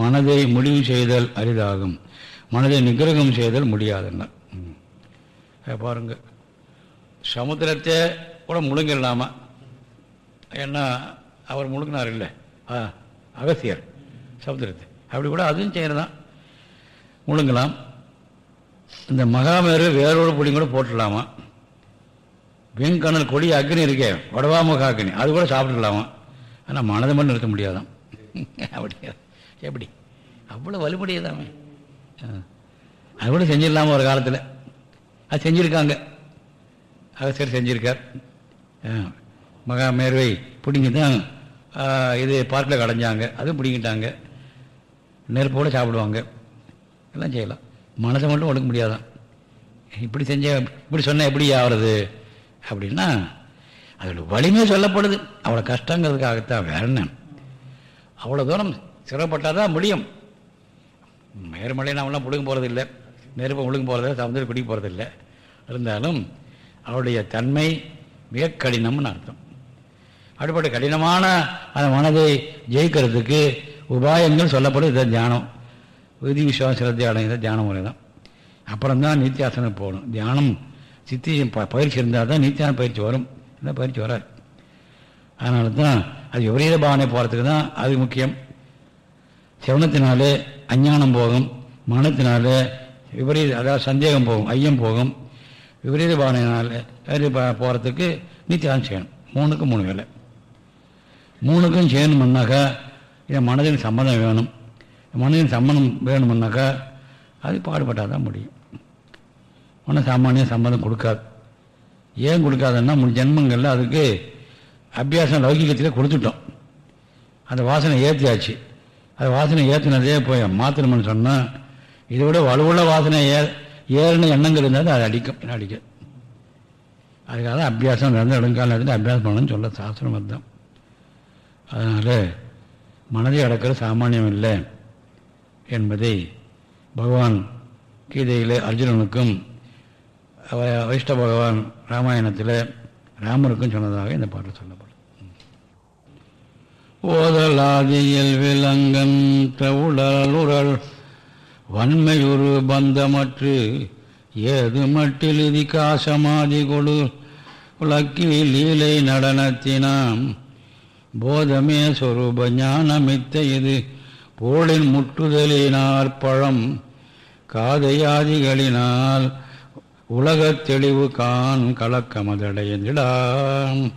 மனதை முடிவு செய்தல் அரிதாகும். மனதை நிகிரகம் செய்தல் முடியாதுன்னா. பாருங்க. சமுத்திரத்தை கூட முழுங்கிடலாமா? ஏன்னா அவர் முழுங்கினார் இல்லை. அகசியர் சமுத்திரத்தை. அப்படி கூட அதுவும் செய்கிறதான் முழுங்கலாம். இந்த மகாமேரு வேறொரு பொடியும் கூட போட்டுடலாமா? வெங்கணல் கொடி அக்னி இருக்கே. வடவாமுக அக்னி. அது கூட சாப்பிட்டுக்கலாமா? ஆனால் மனதை மட்டும் நிறுத்த முடியாதான். அப்படி எப்படி? அவ்வளோ வலுபடியதாமே அது கூட செஞ்சிடலாமா ஒரு காலத்தில்? அது செஞ்சுருக்காங்க. அகசர் செஞ்சுருக்கார். மகா மேர்வை பிடிங்கி தான் இது பார்க்கில் கடைஞ்சாங்க. அதுவும் பிடிங்கிட்டாங்க. நெருப்போடு சாப்பிடுவாங்க. எல்லாம் செய்யலாம். மனதை மட்டும் ஒடுக்க முடியாதான். இப்படி செஞ்ச இப்படி சொன்னால் எப்படி ஆகிறது? அப்படின்னா அதோட வலிமை சொல்லப்படுது. அவ்வளோ கஷ்டங்கிறதுக்காகத்தான். வேற என்ன? அவ்வளோ தூரம் சிரமப்பட்டால் தான் முடியும். மேர்மலை நாமெல்லாம் முழுங்க போகிறதில்லை நெருப்பை முழுங்க போகிறதில்ல சமுதிரம் குடிக்க போகிறதில்லை இருந்தாலும் அவருடைய தன்மை மிக கடினம்னு அர்த்தம். அப்படிப்பட்ட கடினமான அந்த மனதை ஜெயிக்கிறதுக்கு உபாயங்கள் சொல்லப்படும் இதான் தியானம். விதி விஸ்வாச சிரத்தை தியானம் தியான முறை தான். அப்புறம் தான் நித்தியாசனம் போகணும். தியானம் சித்தி பயிற்சி இருந்தால் தான் நித்தியான பயிற்சி வரும். இல்லை பயிற்சி வராது. அதனால தான் அது விபரீத பாவனை போகிறதுக்கு தான் அது முக்கியம். சிவனத்தினாலே அஞ்ஞானம் போகும். மனத்தினால விபரீத அதாவது சந்தேகம் போகும் ஐயம் போகும். விபரீத பாவனையினால் போகிறதுக்கு நித்தியானம் செய்யணும். மூணுக்கு மூணு வேலை. மூணுக்கும் செய்யணும்னாக்கா என் மனதின் சம்மதம் வேணும். மனதின் சம்மதம் வேணும்னாக்கா அது பாடுபட்டால் தான் முடியும். மன சாமானிய சம்மதம் கொடுக்காது. ஏன் கொடுக்காதுன்னா முன் ஜென்மங்களில் அதுக்கு அபியாசம் லௌகிகத்தில் கொடுத்துட்டோம். அந்த வாசனை ஏற்றியாச்சு அது வாசனை ஏற்றினதே போய் மாற்றணும்னு சொன்னால் இதை விட வலுவுள்ள வாசனை ஏ ஏறின எண்ணங்கள் இருந்தால் அது அடிக்கும் அடிக்கும் அதுக்காக தான் அபியாசம் நடந்து நெடுங்கால நடந்து அபியாசம் பண்ணணும்னு சொல்ல சாஸ்திரம் அதுதான். அதனால் மனதை அடக்கிறது சாமானியம் இல்லை என்பதை பகவான் கீதையில் அர்ஜுனனுக்கும் வைஷ்ட பகவான் ராமாயணத்தில் ராமருக்கும் சொன்னதாக இந்த பாட்டு சொல்லப்படும். ஓதலாதியில் விலங்கன் உடல் வன்மையுறு பந்தமற்று ஏது மட்டில் இதி காசமாதி கொடு உலக்கி லீலை நடனத்தினாம் போதமே சொரூப ஞானமித்த இது. போலின் முட்டுதலினார் பழம் காதையாதிகளினால் உலகத் தெளிவு கான் கலக்கமதடையந்திடாம்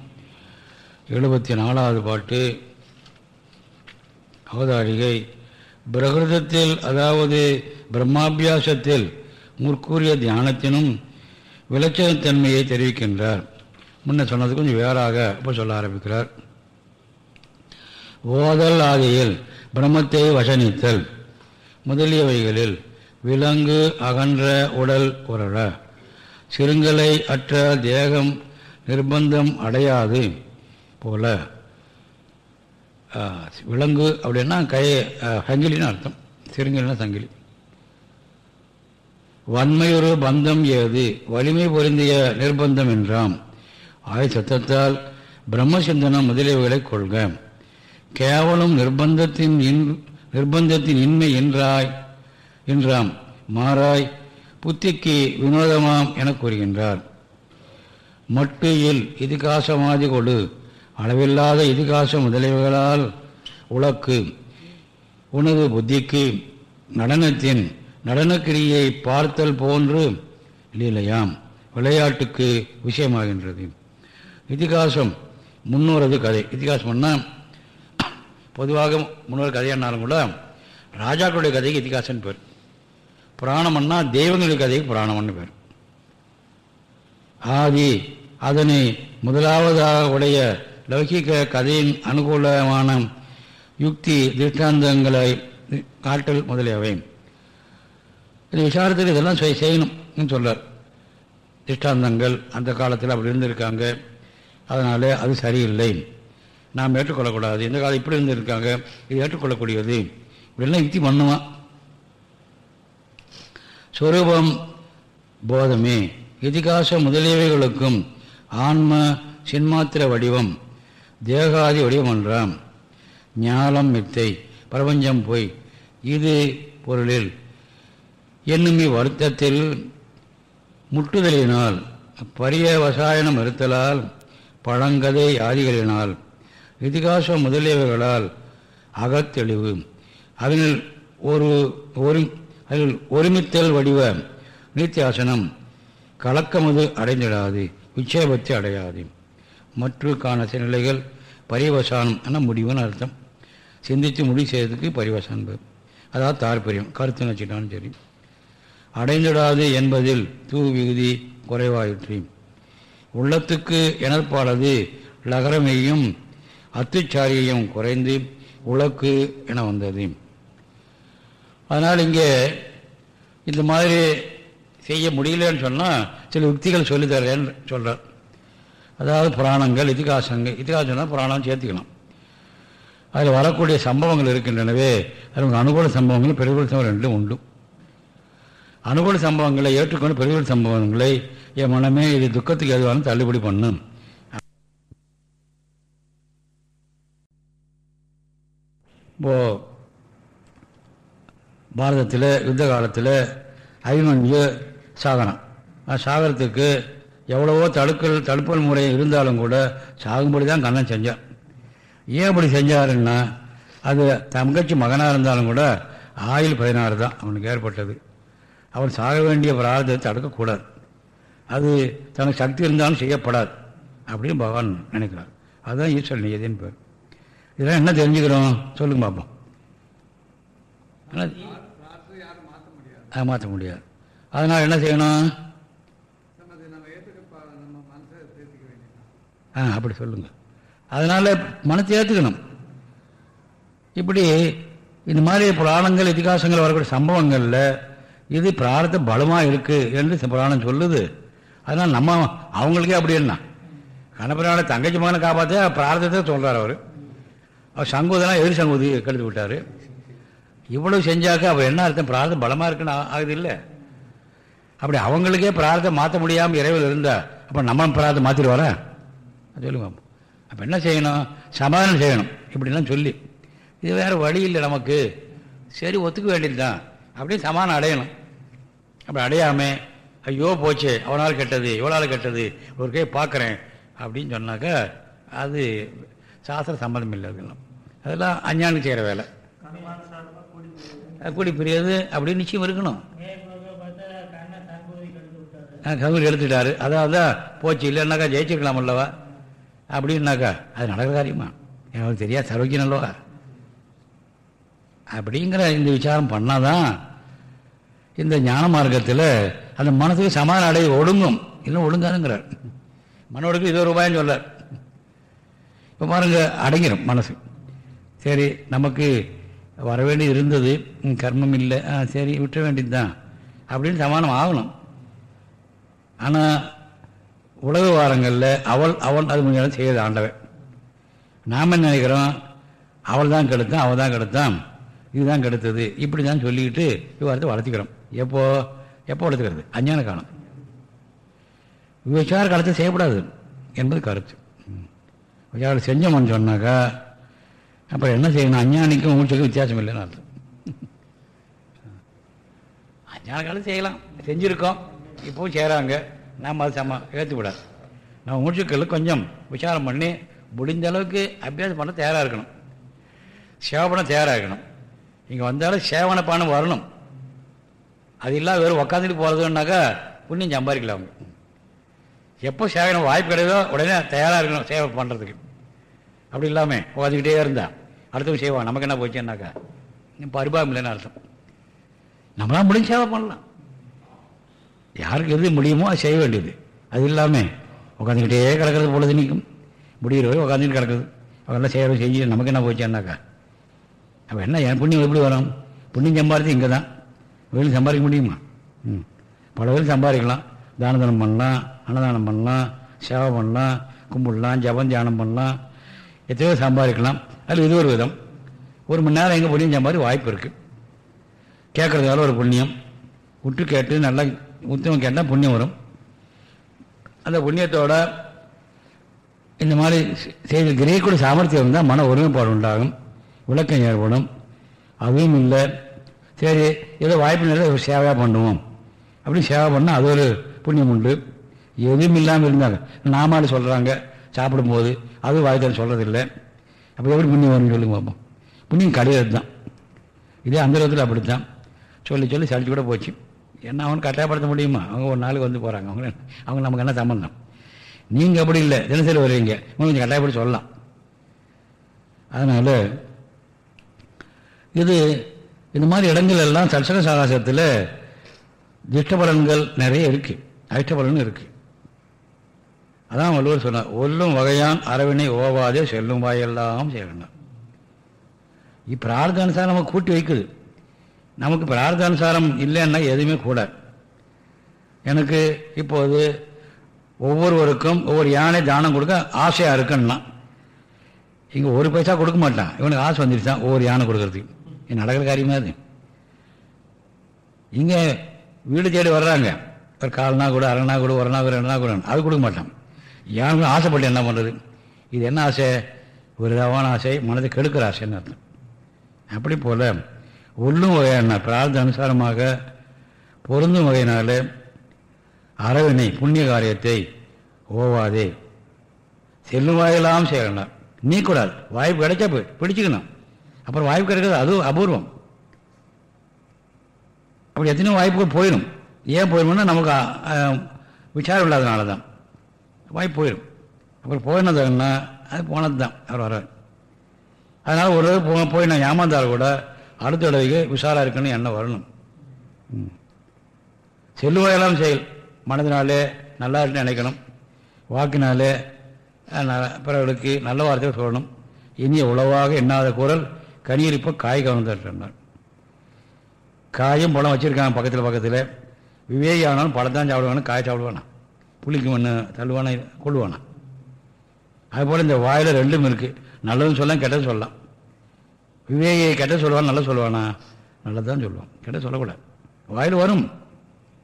எழுபத்தி நாலாவது பாட்டு. அவதாரிகை. பிரகிருதத்தில் அதாவது பிரம்மாபியாசத்தில் முற்கூறிய தியானத்தினும் விளச்சத்தன்மையை தெரிவிக்கின்றார். முன்ன சொன்னது கொஞ்சம் வேறாக இப்போ சொல்ல ஆரம்பிக்கிறார். ஓதல் ஆகியில் பிரம்மத்தை வசனித்தல். முதலியவைகளில் விலங்கு அகன்ற உடல் உரள சிறுங்கலை அற்ற தேகம் நிர்பந்தம் அடையாது போல. விலங்கு அப்படின்னா கை சங்கிலின்னு அர்த்தம். சிறுங்கலினா சங்கிலி. வன்மையொரு பந்தம் ஏது? வலிமை பொருந்திய நிர்பந்தம் என்றாம். ஆய் சத்தத்தால் பிரம்மசிந்தனம் முதலியவைகளை கொள்க. கேவலம் நிர்பந்தத்தின் இன் நிர்பந்தத்தின் இன்மை என்றாய் என்றாம். மாறாய் புத்திக்கு வினோதமாம் என கூறுகின்றார். மட்டியில் இதிகாசமாதி கொடு. அளவில்லாத இதிகாச முதலியவர்களால் உலக்கு உனது புத்திக்கு நடனத்தின் நடனக்கிரியை பார்த்தல் போன்று லீலையாம். விளையாட்டுக்கு விஷயமாகின்றது. இதிகாசம் முன்னோரது கதை. இதிகாசம்னா பொதுவாக முன்னோர் கதையானாலும் கூட ராஜாக்களுடைய கதைக்கு இதிகாசன் பேர். புராணம்னா தெய்வங்களுடைய கதைக்கு புராணம்னு பேர். ஆதி அதனை முதலாவதாக உடைய லௌகிக கதையின் அனுகூலமான யுக்தி திருஷ்டாந்தங்களை காட்டல் முதலியவை. இது விசாரத்துக்கு இதெல்லாம் செய்யணும்னு சொல்றார் திருஷ்டாந்தங்கள் அந்த காலத்தில் அப்படி இருந்திருக்காங்க. அதனால் அது சரியில்லை. நாம் ஏற்றுக்கொள்ளக்கூடாது. இந்த காலம் இப்படி இருந்திருக்காங்க இது ஏற்றுக்கொள்ளக்கூடியது. இப்படிலாம் யுக்தி பண்ணுவான் ஸ்வரூபம் போதமே. இதிகாச முதலியவைகளுக்கும் ஆன்ம சின்மாத்திர வடிவம் தேகாதி வடிவம் என்றாம். ஞானம் மித்தை பிரபஞ்சம் பொய். இது பொருளில் என்னும் வருத்தத்தில் முட்டுதலினால் பரியவசாயனம் இருத்தலால் பழங்கதை ஆதிகளினால் இதிகாசம் முதலியவைகளால் அகத்தெளிவு. அதனில் ஒரு ஒரு அதில் ஒருமித்தல் வடிவ நித்தியாசனம். கலக்கமது அடைந்திடாது விட்சேபத்தை அடையாது. மற்ற காண நிலைகள் பரிவசானம் என முடிவுன்னு அர்த்தம். சிந்தித்து முடிவு செய்யறதுக்கு பரிவசானம் அதாவது தாற்பயம் கருத்து நினச்சிட்டாலும் சரி. அடைந்திடாது என்பதில் தூ விகுதி குறைவாயிற்று. உள்ளத்துக்கு எனற்பாலது லகரமையும் அத்துச்சாரியையும் குறைந்து உலக்கு என வந்தது. அதனால் இங்கே இந்த மாதிரி செய்ய முடியலன்னு சொன்னால் சில யுக்திகள் சொல்லித்தரேன்னு சொல்கிறார் அதாவது புராணங்கள் இதிகாசங்கள். இதிகாசம்னா புராணம் சேர்த்துக்கலாம் அதில் வரக்கூடிய சம்பவங்கள் இருக்கின்றனவே அது அனுகூல சம்பவங்கள் பெருகூல சம்பவம் ரெண்டும் உண்டு. அனுகூல சம்பவங்களை ஏற்றுக்கொண்டு பெருகூல சம்பவங்களை என் மனமே இது துக்கத்துக்கு எதுவானு தள்ளுபடி பண்ணும். இப்போது பாரதத்தில் யுத்த காலத்தில் அபிமன்யு சாகனம். சாகரத்துக்கு எவ்வளவோ தடுக்கல் தடுப்பல் முறை இருந்தாலும் கூட சாகும்படி தான் கண்ணன் செஞ்சான். ஏன் அப்படி செஞ்சாருன்னா அது தங்கச்சி மகனாக இருந்தாலும் கூட ஆயில் பதினாறு தான் அவனுக்கு ஏற்பட்டது. அவன் சாக வேண்டிய பிரார்த்தத்தை தடுக்கக்கூடாது. அது தனக்கு சக்தி இருந்தாலும் செய்யப்படாது அப்படின்னு பகவான் நினைக்கிறார். அதுதான் ஈஸ்வரன் எதின்னு பேர். இதெல்லாம் என்ன தெரிஞ்சுக்கிறோம்? சொல்லுங்க பார்ப்போம் அதை மாற்ற முடியாது. அதனால் என்ன செய்யணும்? ஆ அப்படி சொல்லுங்கள் அதனால் மனத்தை ஏற்றுக்கணும் இப்படி இந்த மாதிரி புராணங்கள் இதிகாசங்கள் வரக்கூடிய சம்பவங்களில் இது பிரார்த்த பலமாக இருக்குது என்று புராணம் சொல்லுது. அதனால் நம்ம அவங்களுக்கே அப்படி என்ன? கணப்பனால தங்கச்சி மகனை காப்பாற்ற பிரார்த்தத்தை சொல்கிறார் அவர். அவர் சங்குதெல்லாம் எதிர் சங்குவது கெடுத்து விட்டார் இவ்வளவு செஞ்சாக்க அவர் என்ன அர்த்தம்? பிரார்த்தம் பலமாக இருக்குன்னு ஆகுது இல்லை. அப்படி அவங்களுக்கே பிரார்த்தம் மாற்ற முடியாமல் இறைவில் இருந்தா அப்போ நம்ம பிரார்த்தம் மாற்றிட்டு வரேன் சொல்லுங்க அப்போ என்ன செய்யணும்? சமாதானம் செய்யணும். இப்படிலாம் சொல்லி. இது வேறு வழி இல்லை நமக்கு. சரி ஒத்துக்க வேண்டியது தான் அப்படியே சமாதானம் அடையணும். அப்படி அடையாமல் ஐயோ போச்சு அவனால் கெட்டது இவளால் கெட்டது ஒரு கை பார்க்குறேன் அப்படின்னு சொன்னாக்கா அது சாஸ்திர சம்மந்தம் இல்லை அதெல்லாம் அதெல்லாம் அஞ்ஞானுக்கு செய்கிற வேலை. கூடி பிரியது அப்படின்னு நிச்சயம் இருக்கணும். கவிர் எடுத்துட்டாரு அதாவது போச்சு இல்லைன்னாக்கா ஜெயிச்சிருக்கலாம் அல்லவா? அப்படின்னாக்கா அது நடக்கிற காரியமா? எனக்கு தெரியாது சரோக்கியம் அல்லவா? அப்படிங்கிற இந்த விசாரம் பண்ணாதான் இந்த ஞான மார்க்கத்தில் அந்த மனசுக்கு சமான அடைய ஒடுங்கும். இல்லை ஒடுங்காதுங்கிறார். மன ஒடுக்கு இது ஒரு ரூபாயும் இப்போ பாருங்கள் அடங்கிடும் மனசு. சரி நமக்கு வர வேண்டியது இருந்தது கர்மம் இல்லை ஆ சரி விட்ட வேண்டியது தான் அப்படின்னு சமானம் ஆகணும். ஆனால் உலக வாரங்களில் அவள் அவள் அது முடிஞ்சாலும் செய்யறது ஆண்டவன். நாம் என்ன நினைக்கிறோம்? அவள் தான் கெடுத்தான் அவள் தான் கெடுத்தான் இதுதான் கெடுத்தது இப்படி தான் சொல்லிக்கிட்டு விவகாரத்தை வளர்த்திக்கிறோம். எப்போ? எப்போ வளர்த்துக்கிறது? அஞ்ஞான காலம். விசார காலத்தை செய்யக்கூடாது என்பது கருத்து. விசாரம் செஞ்சோம்னு சொன்னாக்கா அப்புறம் என்ன செய்யணும்? அஞ்ஞானிக்கும் மூச்சுக்கும் வித்தியாசம் இல்லைன்னு அர்த்தம். அஞ்ஞான காலம் செய்யலாம். செஞ்சுருக்கோம். இப்போவும் செய்கிறாங்க நாம் அது சம ஏற்றுக்கூடாது நம்ம மூச்சுக்கள் கொஞ்சம் விசாரம் பண்ணி முடிஞ்ச அளவுக்கு அபியாசம் பண்ண தயாராக இருக்கணும். சேவை பண்ண தயாராக இருக்கணும். இங்கே வந்தாலும் சேவனை பானம் வரணும். அது இல்லாத வெறும் உக்காந்துட்டு போகிறதுனாக்கா புண்ணியம் சம்பாதிக்கலாம். அவங்க எப்போ சேவை வாய்ப்பு கிடையாதோ உடனே தயாராக இருக்கணும் சேவை பண்ணுறதுக்கு அப்படி இல்லாமல் உட்காந்துக்கிட்டே இருந்தா அடுத்தவங்க செய்வான் நமக்கு என்ன போச்சுன்னாக்கா பரிபாகம் இல்லைன்னு அர்த்தம். நம்மளாம் முடிஞ்சு சேவை பண்ணலாம். யாருக்கு எது முடியுமோ அது செய்ய வேண்டியது. அது இல்லாமல் உட்காந்துக்கிட்டே கிடக்கிறது பொழுது நிற்கும். முடிகிற வரை உட்காந்துட்டு கிடக்குது. அவெல்லாம் செய்கிற செஞ்சு நமக்கு என்ன போச்சுன்னாக்கா அப்போ என்ன என் புண்ணியம் எப்படி வரும்? புண்ணியம் சம்பாதிச்சு இங்கே தான் வெளியில் சம்பாதிக்க முடியுமா? ம். பல வேலை சம்பாதிக்கலாம். தான தனம் பண்ணலாம். அன்னதானம் பண்ணலாம் சேவை பண்ணலாம் கும்பிடலாம் ஜபம் தியானம் பண்ணலாம். எத்தனையோ சம்பாதிக்கலாம். அதில் இது ஒரு விதம். ஒரு மணி நேரம் எங்கே புண்ணியம் சம்பாதி வாய்ப்பு இருக்குது கேட்குறதால ஒரு புண்ணியம். விட்டு கேட்டு நல்லா உத்தமம் கேட்டால் புண்ணியம் வரும். அந்த புண்ணியத்தோட இந்த மாதிரி செய்தி கிரகிக்கூட சாமர்த்தியம் இருந்தால் மன ஒருமைப்பாடு உண்டாகும். விளக்கம் ஏற்படும். அதுவும் இல்லை. சரி ஏதோ வாய்ப்பு நிறைய ஒரு சேவையாக பண்ணுவோம். அப்படி சேவை பண்ணால் அது ஒரு புண்ணியம் உண்டு. எதுவும் இல்லாமல் இருந்தாங்க. நாமாலு சொல்கிறாங்க சாப்பிடும்போது அது வாய்தான் சொல்கிறதில்லை அப்போ எப்படி புண்ணியம் வரும்னு சொல்லுங்க பார்ப்போம் புண்ணியம் கிடையாது தான் இதே அந்த விதத்தில் அப்படித்தான். சொல்லி சொல்லி சளிச்சு கூட போச்சு. என்ன அவன் கட்டாயப்படுத்த முடியுமா? அவங்க ஒரு நாளுக்கு வந்து போகிறாங்க அவங்க அவங்க நமக்கு என்ன சம்மந்தம் நீங்கள் அப்படி இல்லை. தினசரி வருவீங்க. கொஞ்சம் கட்டாயப்படி சொல்லலாம். அதனால் இது இந்த மாதிரி இடங்கள் எல்லாம் சட்சக சாகாசத்தில் திஷ்டபலன்கள் நிறைய இருக்குது அதிஷ்டபலன் இருக்குது அதான் வள்ளுவர் சொன்னார் ஒல்லும் வகையான் அரவினை ஓவாதே செல்லும் வாயெல்லாம் செய்யணும் இப்பிரார்த்தானுசாரம் நம்ம கூட்டி வைக்குது. நமக்கு பிரார்த்தானுசாரம் இல்லைன்னா எதுவுமே கூட. எனக்கு இப்போது ஒவ்வொருவருக்கும் ஒவ்வொரு யானை தானம் கொடுக்க ஆசையாக இருக்குன்னா இங்கே ஒரு பைசா கொடுக்க மாட்டான். இவனுக்கு ஆசை வந்துருச்சான் ஒவ்வொரு யானை கொடுக்கறதுக்கு. இது நடக்கிற காரியமாக அது. இங்கே வீடு தேடி வர்றாங்க. ஒரு கால்னா கூட அரைனா கூட ஒரு நாள் ரெண்டு நாள் கூட அது கொடுக்க மாட்டான். யாருக்கும் ஆசைப்பட்டு என்ன பண்ணுறது இது என்ன ஆசை? ஒரு தவான ஆசை மனதை கெடுக்கிற ஆசைன்னு அர்த்தம். அப்படி போல் உள்ளும் வகையான பிரார்த்த அனுசாரமாக பொருந்தும் வகையினால அறவினை புண்ணிய காரியத்தை ஓவாதே. செல்லும் வாயிலாம் செய்யலாம் நீக்கூடாது. வாய்ப்பு கிடைச்சா போய் பிடிச்சிக்கணும். அப்புறம் வாய்ப்பு கிடைக்கிறது அதுவும் அபூர்வம். அப்படி எத்தனையோ வாய்ப்புகள் போயிடும். ஏன் போயிடும்னா நமக்கு விசாரம் இல்லாதனால தான் வாய்ப்பு போயிடும். அப்புறம் போயினதுன்னா அது போனது தான் அவர் வர அதனால் ஒரு தடவை போ போய் நான் ஏமாந்தால் கூட அடுத்த தடவைக்கு உஷாராக இருக்குன்னு என்ன வரணும். செல்லுவாயெல்லாம் செயல். மனதினாலே நல்லா இருக்குன்னு நினைக்கணும். வாக்கினாலே பிறர்களுக்கு நல்ல வார்த்தையை சொல்லணும். இனிய உளவாக எண்ணாத குரல் கனியிருப்ப காய் கவர்ந்தார் காயும் பழம் வச்சுருக்காங்க பக்கத்தில் பக்கத்தில். விவேகி ஆனாலும் பழத்தான் சாப்பிடுவானா காய் சாப்பிடுவானா? புளிக்கு மண்ணு தள்ளுவானா கொள்ளுவானா அதுபோல் இந்த வாயில் ரெண்டும் இருக்குது நல்லதும் சொல்லலாம் கெட்டது சொல்லலாம். விவேகியை கெட்ட சொல்லுவான் நல்லா சொல்லுவானா? நல்லதான் சொல்லுவான். கெட்ட சொல்லக்கூடாது. வாயில் வரும்.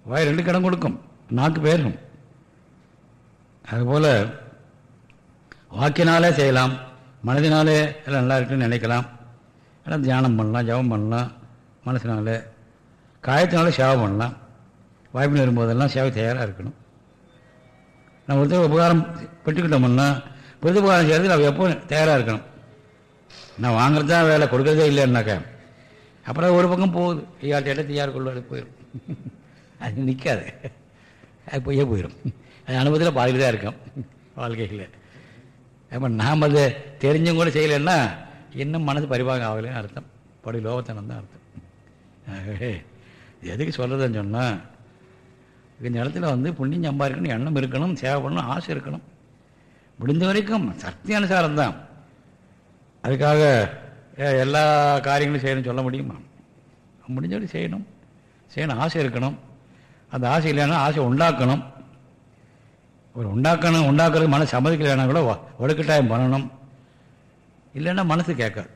வாய் ரெண்டு கிடம் கொடுக்கும். நாக்கு பேரும் அதுபோல் வாக்கினாலே செய்யலாம். மனதினாலே எல்லாம் நல்லா இருக்குன்னு நினைக்கலாம். எல்லாம் தியானம் பண்ணலாம் ஜபம் பண்ணலாம் மனசினாலே. காயத்தினால சேவை பண்ணலாம். வாய்ப்பு வரும்போதெல்லாம் சேவை தயாராக இருக்கணும். நம்ம ஒருத்தர் உபகாரம் பெற்றுக்கிட்டோம்னா புது உபகாரம் செய்கிறதுக்கு நம்ம எப்போ தயாராக இருக்கணும். நான் வாங்குறது தான் வேலை கொடுக்குறதே இல்லைன்னாக்கா அப்புறம் ஒரு பக்கம் போகுது. ஐயாட்ட இடத்து யார் கொள்வாரு போயிடும் அது நிற்காது அது பொய்யே போயிடும் அது அனுபவத்தில் பாதியில் தான் இருக்கும். வாழ்க்கையில். அப்போ நாம் அதை தெரிஞ்சும் கூட செய்யலைன்னா இன்னும் மனது பரிபாகம் ஆகலைன்னு அர்த்தம். படி லோகத்தனம் தான் அர்த்தம். ஆகவே எதுக்கு சொல்கிறதுன்னு சொன்னால் இந்த இடத்துல வந்து புண்ணியம் சம்பாதிக்கணும் எண்ணம் இருக்கணும் சேவை பண்ணணும் ஆசை இருக்கணும். முடிந்த வரைக்கும் சக்தி அனுசாரம் தான். அதுக்காக எல்லா காரியங்களும் செய்யணும்னு சொல்ல முடியுமா? முடிஞ்சபடி செய்யணும். செய்யணும் ஆசை இருக்கணும். அந்த ஆசை இல்லைன்னா ஆசை உண்டாக்கணும். ஒரு உண்டாக்கணும் உண்டாக்குறதுக்கு மனசு சம்மதிக்கலைன்னா கூட ஒடுக்கட்டாயம் பண்ணணும். இல்லைன்னா மனசு கேட்காது.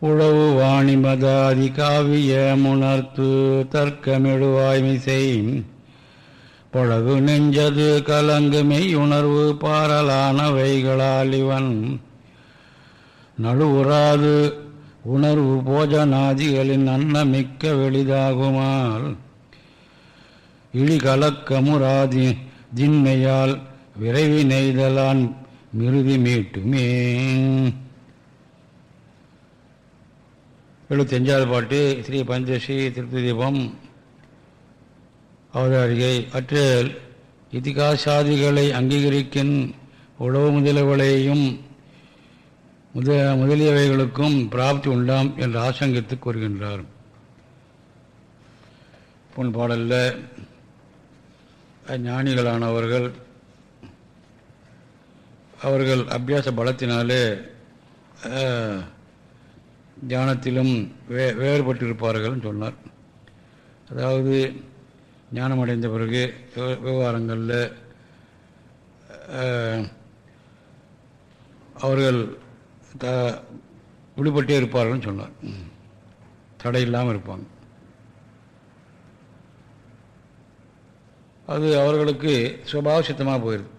உழவு வாணிமதாதி காவிய முணர்த்து தர்க்கமிடுவாய்மிசை பழகு நெஞ்சது கலங்கு மெய் உணர்வு பாரலானவைகளால் இவன் நழுவுறாது உணர்வு போஜனாதிகளின் அன்னமிக்க வெளிதாகுமால். இழி கலக்கமுராதி திண்மையால் விரைவி நெய்தலான் மிருதி மீட்டுமே. எழுபத்தஞ்சாவது பாட்டு ஸ்ரீ பஞ்சசி திருப்தி தீபம் அவதாரிகை. அற்றல் இதிகாசாதிகளை அங்கீகரிக்கின் உழவு முதலவளையும் முத முதலியவைகளுக்கும் பிராப்தி உண்டாம் என்று ஆசங்கித்து கூறுகின்றார். பொன் பாடலில் ஞானிகளானவர்கள் அவர்கள் அபியாச பலத்தினாலே தியானத்திலும் வே வேறுபட்டிருப்பார்கள்னு சொன்னார். அதாவது ஞானம் அடைந்த பிறகு விவகாரங்களில் அவர்கள் த விடுபட்டே இருப்பார்கள்னு சொன்னார். தடை இல்லாமல் இருப்பாங்க. அது அவர்களுக்கு சுபாவ சித்தமாக போயிடுது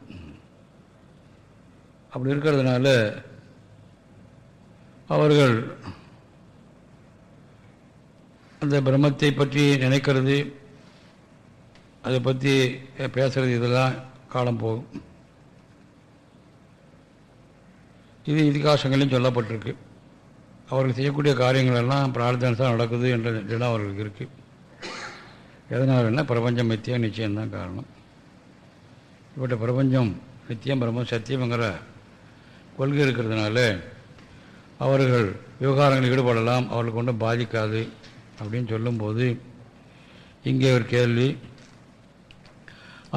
அப்படி இருக்கிறதுனால அவர்கள் அந்த பிரம்மத்தை பற்றி நினைக்கிறது அதை பற்றி பேசுறது இதெல்லாம் காலம் போகும். இது இதிகாசங்களையும் சொல்லப்பட்டிருக்கு. அவர்கள் செய்யக்கூடிய காரியங்கள் எல்லாம் பிரார்த்தனை நடக்குது என்ற இடம் அவர்களுக்கு இருக்குது எதனாலன்னா பிரபஞ்சம் மித்தியம் நிச்சயம்தான் காரணம். இப்பட்ட பிரபஞ்சம் நித்தியம் பிரம்மம் சத்தியம்ங்கிற கொள்கை இருக்கிறதுனால அவர்கள் விவகாரங்களில் ஈடுபடலாம் அவர்களுக்கு ஒன்றும் பாதிக்காது. அப்படின்னு சொல்லும்போது இங்கே ஒரு கேள்வி.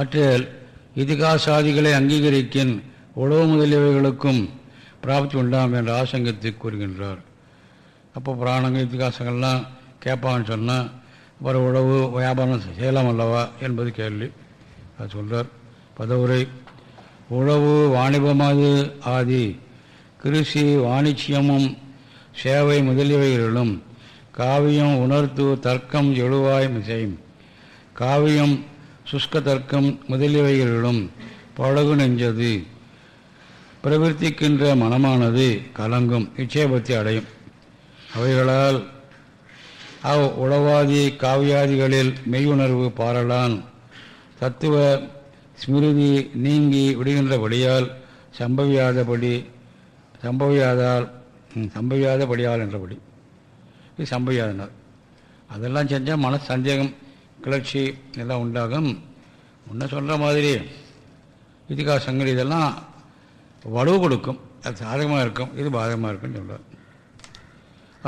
அற்றல் இதிகாசாதிகளை அங்கீகரிக்கின் உழவு முதலியவைகளுக்கும் பிராப்தி உண்டாம் என்ற ஆசங்கத்தை கூறுகின்றார். அப்போ புராணங்கள் இதிகாசங்கள்லாம் கேட்பான்னு சொன்னால் அப்புறம் உழவு வியாபாரம் செய்யலாம் அல்லவா என்பது கேள்வி. அது சொல்கிறார் பதவுரை உழவு வாணிபமாது ஆதி கிருஷி வாணிச்சியமும் சேவை முதலியவைகளிலும் காவியம் உணர்த்து தர்க்கம் எழுவாய் மிசையும். காவியம் சுஷ்க தர்க்கம் முதலியவைகளிலும் பழகு நெஞ்சது. பிரவர்த்திக்கின்ற மனமானது கலங்கும் நிச்சயபத்தி அடையும். அவைகளால் அவ் உளவாதி காவியாதிகளில் மெய்யுணர்வு பாரலான். தத்துவ ஸ்மிருதி நீங்கி விடுகின்றபடியால் சம்பவியாதபடி சம்பவியாதால் சம்பவியாதபடியால் என்றபடி. இது சம்பவியாதனர். அதெல்லாம் செஞ்சால் மன சந்தேகம் கிளர்ச்சி எல்லாம் உண்டாகும். முன்ன சொல்கிற மாதிரி இதிகாசங்கள் இதெல்லாம் வலுவு கொடுக்கும். அது சாதகமாக இருக்கும். இது பாதகமாக இருக்குன்னு சொல்கிறார்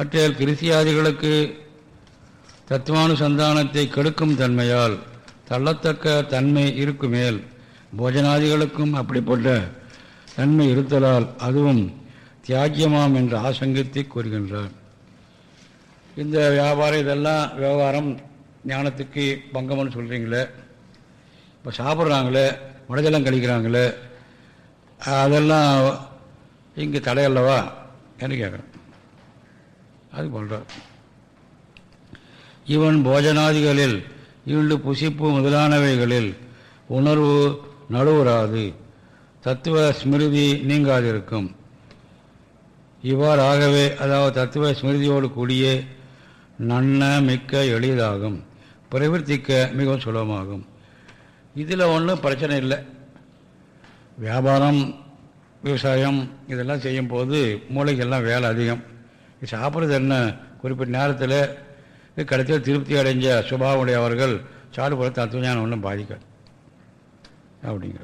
அற்றில் கிருஷியாதிகளுக்கு தத்துவானுசந்தானத்தை கெடுக்கும் தன்மையால் தள்ளத்தக்க தன்மை இருக்குமேல் போஜனாதிகளுக்கும் அப்படிப்பட்ட தன்மை இருத்தலால் அதுவும் தியாகியமாம் என்று ஆசங்கித்து கூறுகின்றார். இந்த வியாபாரம் இதெல்லாம் விவகாரம் ஞானத்துக்கு பங்கம்னு சொல்கிறீங்களே இப்போ சாப்பிட்றாங்களே மனதெல்லாம் கழிக்கிறாங்களே அதெல்லாம் இங்கே தடையல்லவா? என்று கேட்குறேன் அது பண்ணுறார் இவன் போஜனாதிகளில் ஈண்டு புசிப்பு முதலானவைகளில் உணர்வு நடுவுறாது தத்துவ ஸ்மிருதி நீங்காதிருக்கும். இவ்வாறாகவே அதாவது தத்துவ ஸ்மிருதியோடு கூடிய நன்ன மிக்க எளிதாகும். பிரவர்த்திக்க மிகவும் சுலபமாகும். இதில் ஒன்றும் பிரச்சனை இல்லை. வியாபாரம் விவசாயம் இதெல்லாம் செய்யும்போது மூளைக்கெல்லாம் வேலை அதிகம். சாப்பிட்றது என்ன? குறிப்பிட்ட நேரத்தில் கடைசியில் திருப்தி அடைஞ்ச சுபாவுடையவர்கள் சாடுபுற தத்துவஞானம் ஒன்றும் பாதிக்காது. அப்படிங்கிற.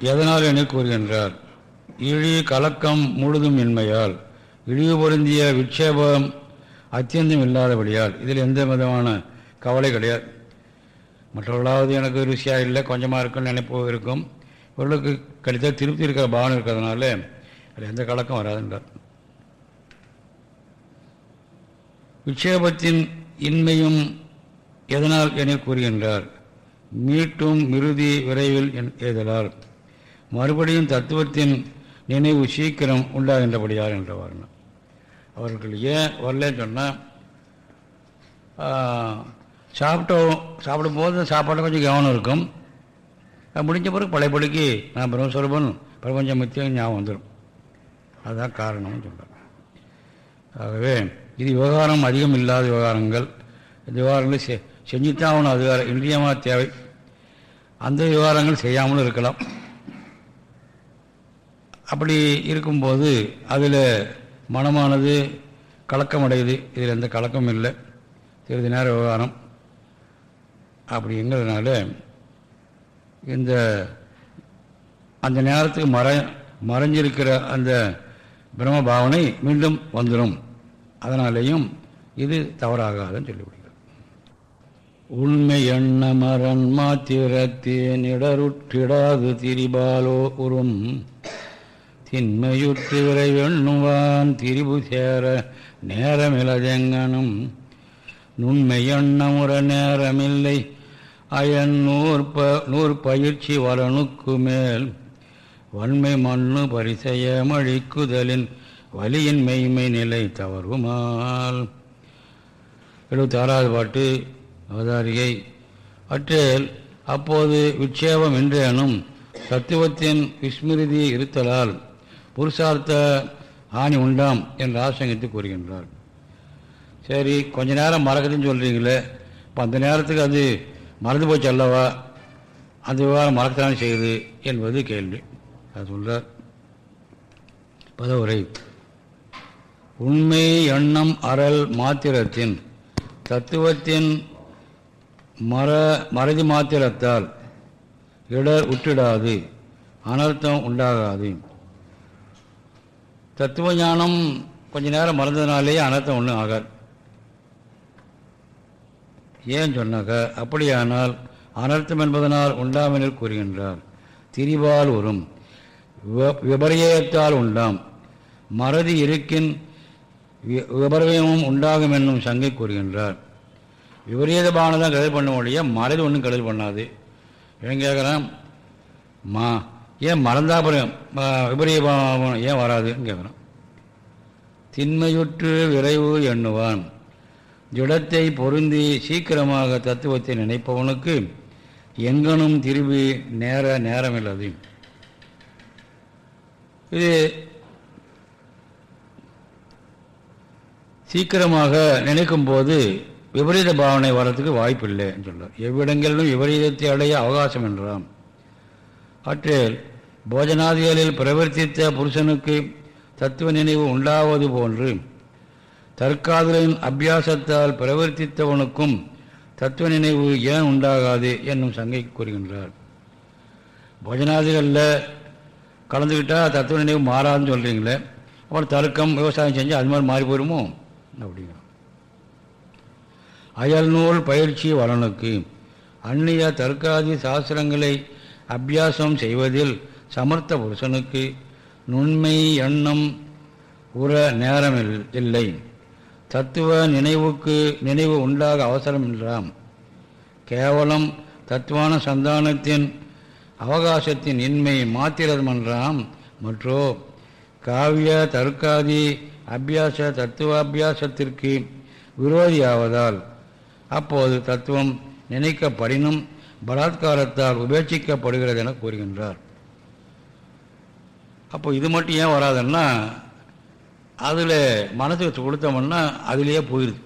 எதனால் என கூறுகின்றார்? இழி கலக்கம் முழுதும் இன்மையால் இழிவு பொருந்திய விட்சேபம் அத்தியந்தம் இல்லாதபடியால் இதில் எந்த விதமான கவலை கிடையாது. மற்றவர்களாவது எனக்கு ருசியாக இல்லை கொஞ்சமாக இருக்குன்னு நினைப்பு இருக்கும். இவர்களுக்கு கடித்த திருப்தி இருக்கிற பாவனை இருக்கிறதுனால அதில் எந்த கலக்கம் வராதுன்றார். விட்சேபத்தின் இன்மையும் எதனால் என கூறுகின்றார். மீட்டும் மிருதி விரைவில் ஏதலால் மறுபடியும் தத்துவத்தின் நினைவு சீக்கிரம் உண்டாகின்றபடியார் என்ற வரணும். அவர்கள் ஏன் வரலன்னு சொன்னால் சாப்பிட்டோம் சாப்பிடும்போது சாப்பாடு கொஞ்சம் கவனம் இருக்கும். முடிஞ்ச பிறகு பழையபடிக்கு நான் பிரம்மஸ்வரூபன் பிரபஞ்சம் மித்தியம் ஞாபகம் வந்துடும் அதுதான் காரணம்னு சொல்கிறேன் ஆகவே இது விவகாரம் அதிகம் இல்லாத விவகாரங்கள். இந்த விவகாரங்களை செ செஞ்சுத்தான் ஆகணும். அது இன்றியமாக தேவை. அந்த விவகாரங்கள் செய்யாமலும் இருக்கலாம். அப்படி இருக்கும்போது அதில் மனமானது கலக்கமடையுது. இதில் எந்த கலக்கமும் இல்லை. சிறிது நேர விவகாரம். அப்படிங்கிறதுனால இந்த அந்த நேரத்துக்கு மற மறைஞ்சிருக்கிற அந்த பிரம்ம பாவனை மீண்டும் வந்துடும் அதனாலேயும் இது தவறாகாதுன்னு சொல்லிவிடுகிறார் உண்மை எண்ண மரன் மாத்திரத்தேன் இடருற்றிடாது திரிபாலோ உறும் திண்மையுற்று விரைவெண்ணுவான் திரிபு சேர நேரமிலதெங்கனும் நுண்மை எண்ணமுற நேரமில்லை அயன் நூற்ப நூற்பயிற்சி வலனுக்கு மேல். வன்மை மண்ணு பரிசெய மழிக்குதலின் வலியின் மெய்மை நிலை தவறுமால். எழுபத்தி ஆறாவது பாட்டு அவதாரிகை. அற்றேல் அப்போது விட்சேபம் என்றேனும் தத்துவத்தின் விஸ்மிருதி இருத்தலால் புருஷார்த்த ஆணி உண்டாம் என்று ஆசங்கித்து கூறுகின்றார். சரி கொஞ்ச நேரம் மறக்குதுன்னு சொல்கிறீங்களே இப்போ அந்த நேரத்துக்கு அது மறந்து போச்சு அல்லவா? அந்த விவகாரம் மறக்கத்தான் செய்யுது என்பது கேள்வி. அது சொல்கிறார் பதவுரை. உண்மை எண்ணம் அறல் மாத்திரத்தின் தத்துவத்தின் மர மறதி மாத்திரத்தால் இடர் உற்றிடாது அனர்த்தம் உண்டாகாது. தத்துவ ஞானம் கொஞ்ச நேரம் மறந்ததுனாலேயே அனர்த்தம் ஒன்றும் ஆகாது. ஏன் சொன்னாக்க அப்படியானால் அனர்த்தம் என்பதனால் உண்டாமெனில் கூறுகின்றார் திரிவால் வரும் விபரியத்தால் உண்டாம் மறதி இருக்கின் விபரீதமும் உண்டாகும் என்னும் சங்கை கூறுகின்றார். விபரீத பாவனை தான் பண்ண முடிய மறதி ஒன்றும் கருது பண்ணாது. ஏன் கேட்குறான் மா ஏன் மறந்தாப்புறம் விபரீத பாவம் ஏன் வராதுன்னு கேட்குறான் திண்மையுற்று விரைவு எண்ணுவான். ஜுடத்தை பொருந்தி சீக்கிரமாக தத்துவத்தை நினைப்பவனுக்கு எங்கனும் திரும்பி நேர நேரமில்லது. இது சீக்கிரமாக நினைக்கும் போது விபரீத பாவனை வர்றதுக்கு வாய்ப்பில்லைன்னு சொல்கிறார் எவ்விடங்களிலும் விபரீதத்தை அடைய அவகாசம் என்றான். அற்றில் போஜனாதிகளில் பிரவர்த்தித்த புருஷனுக்கு தத்துவ நினைவு உண்டாவது போன்று தற்காதலின் அபியாசத்தால் பிரவர்த்தித்தவனுக்கும் தத்துவ நினைவு ஏன் உண்டாகாது என்னும் சங்கை கூறுகின்றார். போஜனாதிகளில் கலந்துக்கிட்டால் தத்துவ நினைவு மாறாதுன்னு சொல்கிறீங்களே அப்புறம் தர்க்கம் விவசாயம் செஞ்சு அது மாதிரி மாறி போயிடுமோ அப்படிங்கிறோம் அயல் நூல் பயிற்சி வளனுக்கு அந்நிய தற்காதி சாஸ்திரங்களை அபியாசம் செய்வதில் சமர்த்த புருஷனுக்கு நுண்மை எண்ணம் உற நேரம் இல்லை. தத்துவ நினைவுக்கு நினைவு உண்டாக அவசரம் என்றாம் கேவலம் தத்துவான சந்தானத்தின் அவகாசத்தின் இன்மை மாத்திரமன்றாம் மற்றோ காவிய தற்காதி அபியாச தத்துவாபியாசத்திற்கு விரோதியாவதால் அப்போது தத்துவம் நினைக்கப்படினும் பலாத்காரத்தால் உபேட்சிக்கப்படுகிறது என கூறுகின்றார். அப்போ இது மட்டும் ஏன் வராதுன்னா அதில் மனசுக்கு கொடுத்தோம்னா அதிலேயே போயிடுது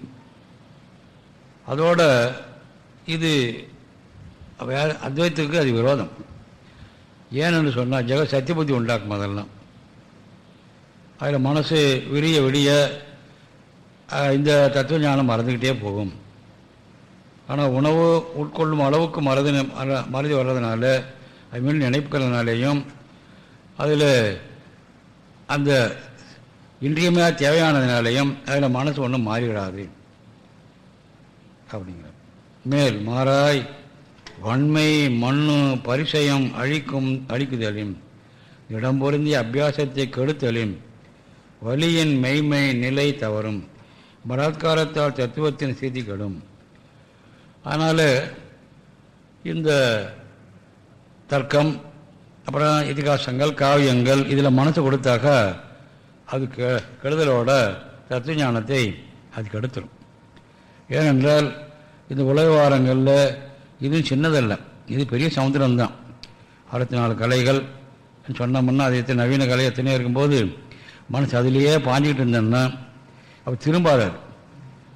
அதோட இது வேற அத்வைத்துக்கு அது விரோதம். ஏன்னு சொன்னால் ஜெக சத்தியபுத்தி உண்டாக்கும் அதெல்லாம். அதில் மனசு விரிய விடிய இந்த தத்துவ ஞானம் மறந்துக்கிட்டே போகும். ஆனால் உணவு உட்கொள்ளும் அளவுக்கு மறதி மறதி வர்றதுனால அது மீன் நினைப்புக்கிறதுனாலேயும் அதில் அந்த இன்றியமையா தேவையானதுனாலையும் அதில் மனசு ஒன்றும் மாறிவிடாது அப்படிங்கிற மேல் மாறாய் வன்மை மண்ணு பரிசயம் அழிக்கும் அழிக்குதலும் இடம் பொருந்திய அபியாசத்தை கெடுத்தலும் வலியின் மெய்மை நிலை தவறும் பலாத்காரத்தால் தத்துவத்தின் ஸ்திதி கெடும். அதனால் இந்த தர்க்கம் அப்புறம் இதிகாசங்கள் காவியங்கள் இதில் மனசு கொடுத்தாக்க அது கெ கெடுதலோட தத்துவ ஞானத்தை அது கெடுத்துடும் ஏனென்றால் இந்த உலக வாரங்களில் இது சின்னதல்ல. இது பெரிய சமுத்திரம்தான். அறுபத்தி நாலு கலைகள் சொன்னோம்னா அது எத்தனை நவீன கலை எத்தனையோ இருக்கும்போது மனசு அதிலேயே பாஞ்சிக்கிட்டு இருந்தேன்னா அப்போ திரும்பாதார்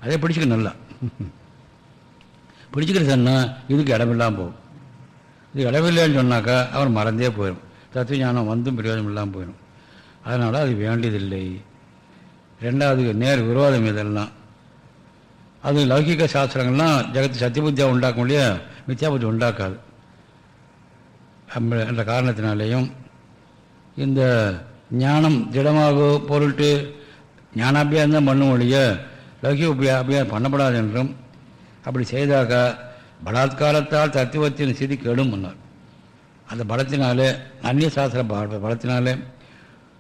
அதே. பிடிச்சிக்க நல்லா. பிடிச்சிக்கிட்டு சொன்னால் இதுக்கு இடமில்லாமல் போகும். இது இடமில்லைன்னு சொன்னாக்கா அவர் மறந்தே போயிடும் தத்துவ ஞானம் வந்தும் பிரயோஜனம் இல்லாமல் போயிடும் அதனால் அது வேண்டியதில்லை. ரெண்டாவது நேர் விரோதம் இதெல்லாம். அது லௌகிக சாஸ்திரங்கள்லாம் ஜெகத்து சத்தியபுத்தியா உண்டாக்க முடிய மித்யாபுத்தி உண்டாக்காது. என்ற காரணத்தினாலேயும் இந்த ஞானம் திடமாக பொருட்டு ஞானாபியாசம் தான் பண்ணும் ஒழிய லௌகிக அபியா அபியாசம் பண்ணப்படாது என்றும் அப்படி செய்தாக்கா பலாத்காரத்தால் தத்துவத்தின் சிதி கெடும் முன்னார் அந்த பலத்தினாலே அந்நிய சாஸ்திர பலத்தினாலே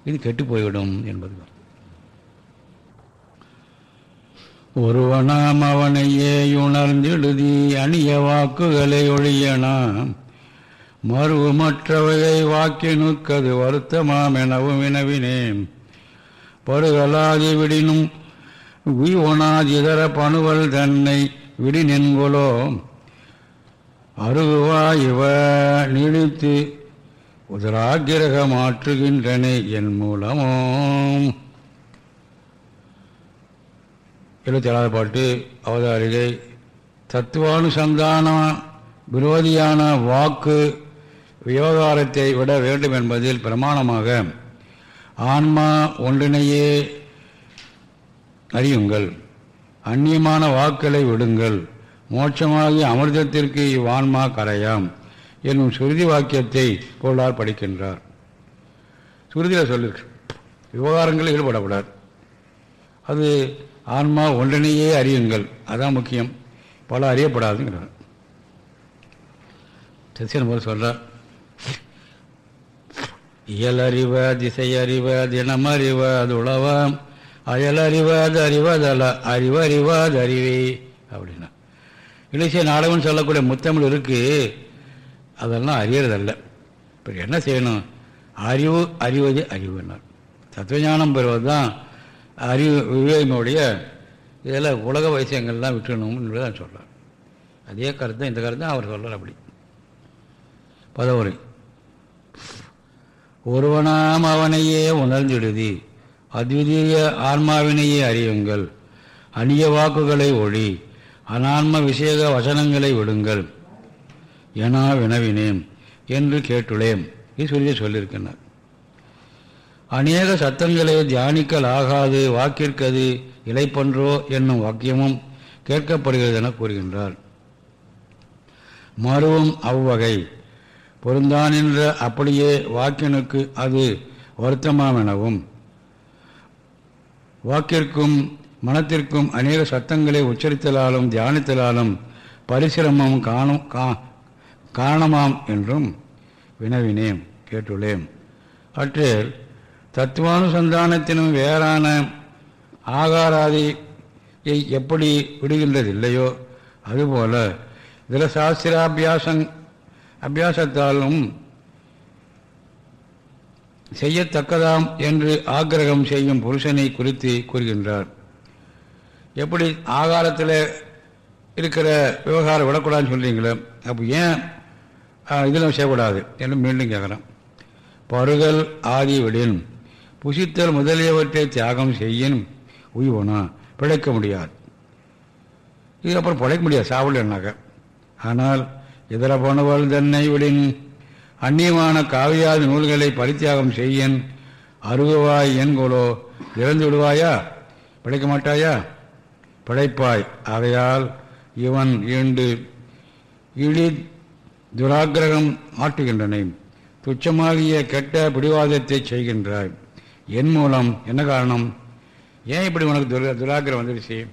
இது கெட்டு போய்விடும் என்பது ஒருவனாம் அவனையே உணர்ந்தெழுதி அணிய வாக்குகளை ஒழியனாம் மறுவு மற்றவையை வாக்கினுக்கது வருத்தமாம் எனவும் வினவினேன். பருகலாதி விடினும் உய்வனாதி இதர பணுவல் தன்னை விடினென்கொலோ அருகுவா இவ நீடித்து உதராகிரகமாற்றுகின்றன என் மூலமோ எழுபத்தி ஏழாவது பாட்டு அவதாரிகை தத்துவானுசந்தான விரோதியான வாக்கு விவகாரத்தை விட வேண்டும் என்பதில் பிரமாணமாக ஆன்மா ஒன்றினையே அறியுங்கள் அந்நியமான வாக்களை விடுங்கள். மோட்சமாகிய அமிர்தத்திற்கு இவ்வான்மா கரையாம் என்னும் சுருதி வாக்கியத்தை பொருளார் படிக்கின்றார். சுருதியில் சொல்லிருக்கு. விவகாரங்களில் ஈடுபடப்படார் அது ஆன்மா ஒன்றினையே அறியுங்கள். அதான் முக்கியம். பல அறியப்படாதுங்கிறார். சசியன் போது சொல்கிறார் இயலறிவ திசையறிவ தினமறிவ அது உழவம் அயலறிவாது அறிவதல்ல அறிவறிவாது அறிவே அப்படின்னா. இலசிய நாடகம்னு சொல்லக்கூடிய முத்தமிழ் இருக்கு. அதெல்லாம் அறியறதல்ல. இப்போ என்ன செய்யணும்? அறிவு அறிவது அறிவுன்னார் தத்துவஞானம் பெறுவது தான் அறிவு விவேகனுடைய இதில் உலக வைசியங்கள்லாம் விட்டுணும்னு தான் சொல்கிறார் அதே கருத்து இந்த கருத்து அவர் சொல்கிறார் அப்படி. பதவுரை. ஒருவனாம் அவனையே உணர்ந்திடுதி அத்விதீய ஆன்மாவினையே அறியுங்கள். அந்நிய வாக்குகளை ஒழி அனான்ம விஷேக வசனங்களை விடுங்கள். எனா வினவினேன் என்று கேட்டுள்ளேன். இது சொல்லி சொல்லியிருக்கிறார். அநேக சத்தங்களை தியானிக்கல் ஆகாது வாக்கிற்கது இலைப்பன்றோ என்னும் வாக்கியமும் கேட்கப்படுகிறது என கூறுகின்றார். மறுவும் அவ்வகை. பொருந்தான் என்ற அப்படியே வாக்கினுக்கு அது வருத்தமாம் எனவும் வாக்கிற்கும் மனத்திற்கும் அநேக சத்தங்களை உச்சரித்தலாலும் தியானித்தலாலும் பரிசிரமம் காணும் காரணமாம் என்றும் வினவினேன் கேட்டுள்ளேன். அற்றில் தத்துவானுசந்தானத்தினும் வேறான ஆகாராதியை எப்படி விடுகின்றதில்லையோ அதுபோல இதில் சாஸ்திராபியாசங் அபியாசத்தாலும் செய்யத்தக்கதாம் என்று ஆக்கிரகம் செய்யும் புருஷனை குறித்து கூறுகின்றார். எப்படி ஆகாரத்தில் இருக்கிற விவகாரம் விடக்கூடாதுன்னு சொல்கிறீங்களே அப்போ ஏன் இதெல்லாம் செய்யக்கூடாது என்று மீண்டும் கேட்குறேன் பருகல் ஆதி விடின். புசித்தல் முதலியவற்றை தியாகம் செய்யின். உய்வனா பிழைக்க முடியாது. இது அப்புறம் பிழைக்க முடியாது சாப்பிடலன்னாக்க ஆனால் இதர போனவள் தன்னை விடின். அந்நியமான காவியாதி நூல்களை பரித்தியாகம் செய்யன். அருகுவாய் என்கொலோ இறந்து விடுவாயா? பிழைக்க மாட்டாயா? பிழைப்பாய். ஆகையால் இவன் ஈண்டு இழி துராகிரகம் ஆட்டுகின்றன துச்சமாகிய கெட்ட பிடிவாதத்தை செய்கின்றாய். என் மூலம் என்ன காரணம்? ஏன் இப்படி உனக்கு துர துராகிரம் வந்துடுச்சு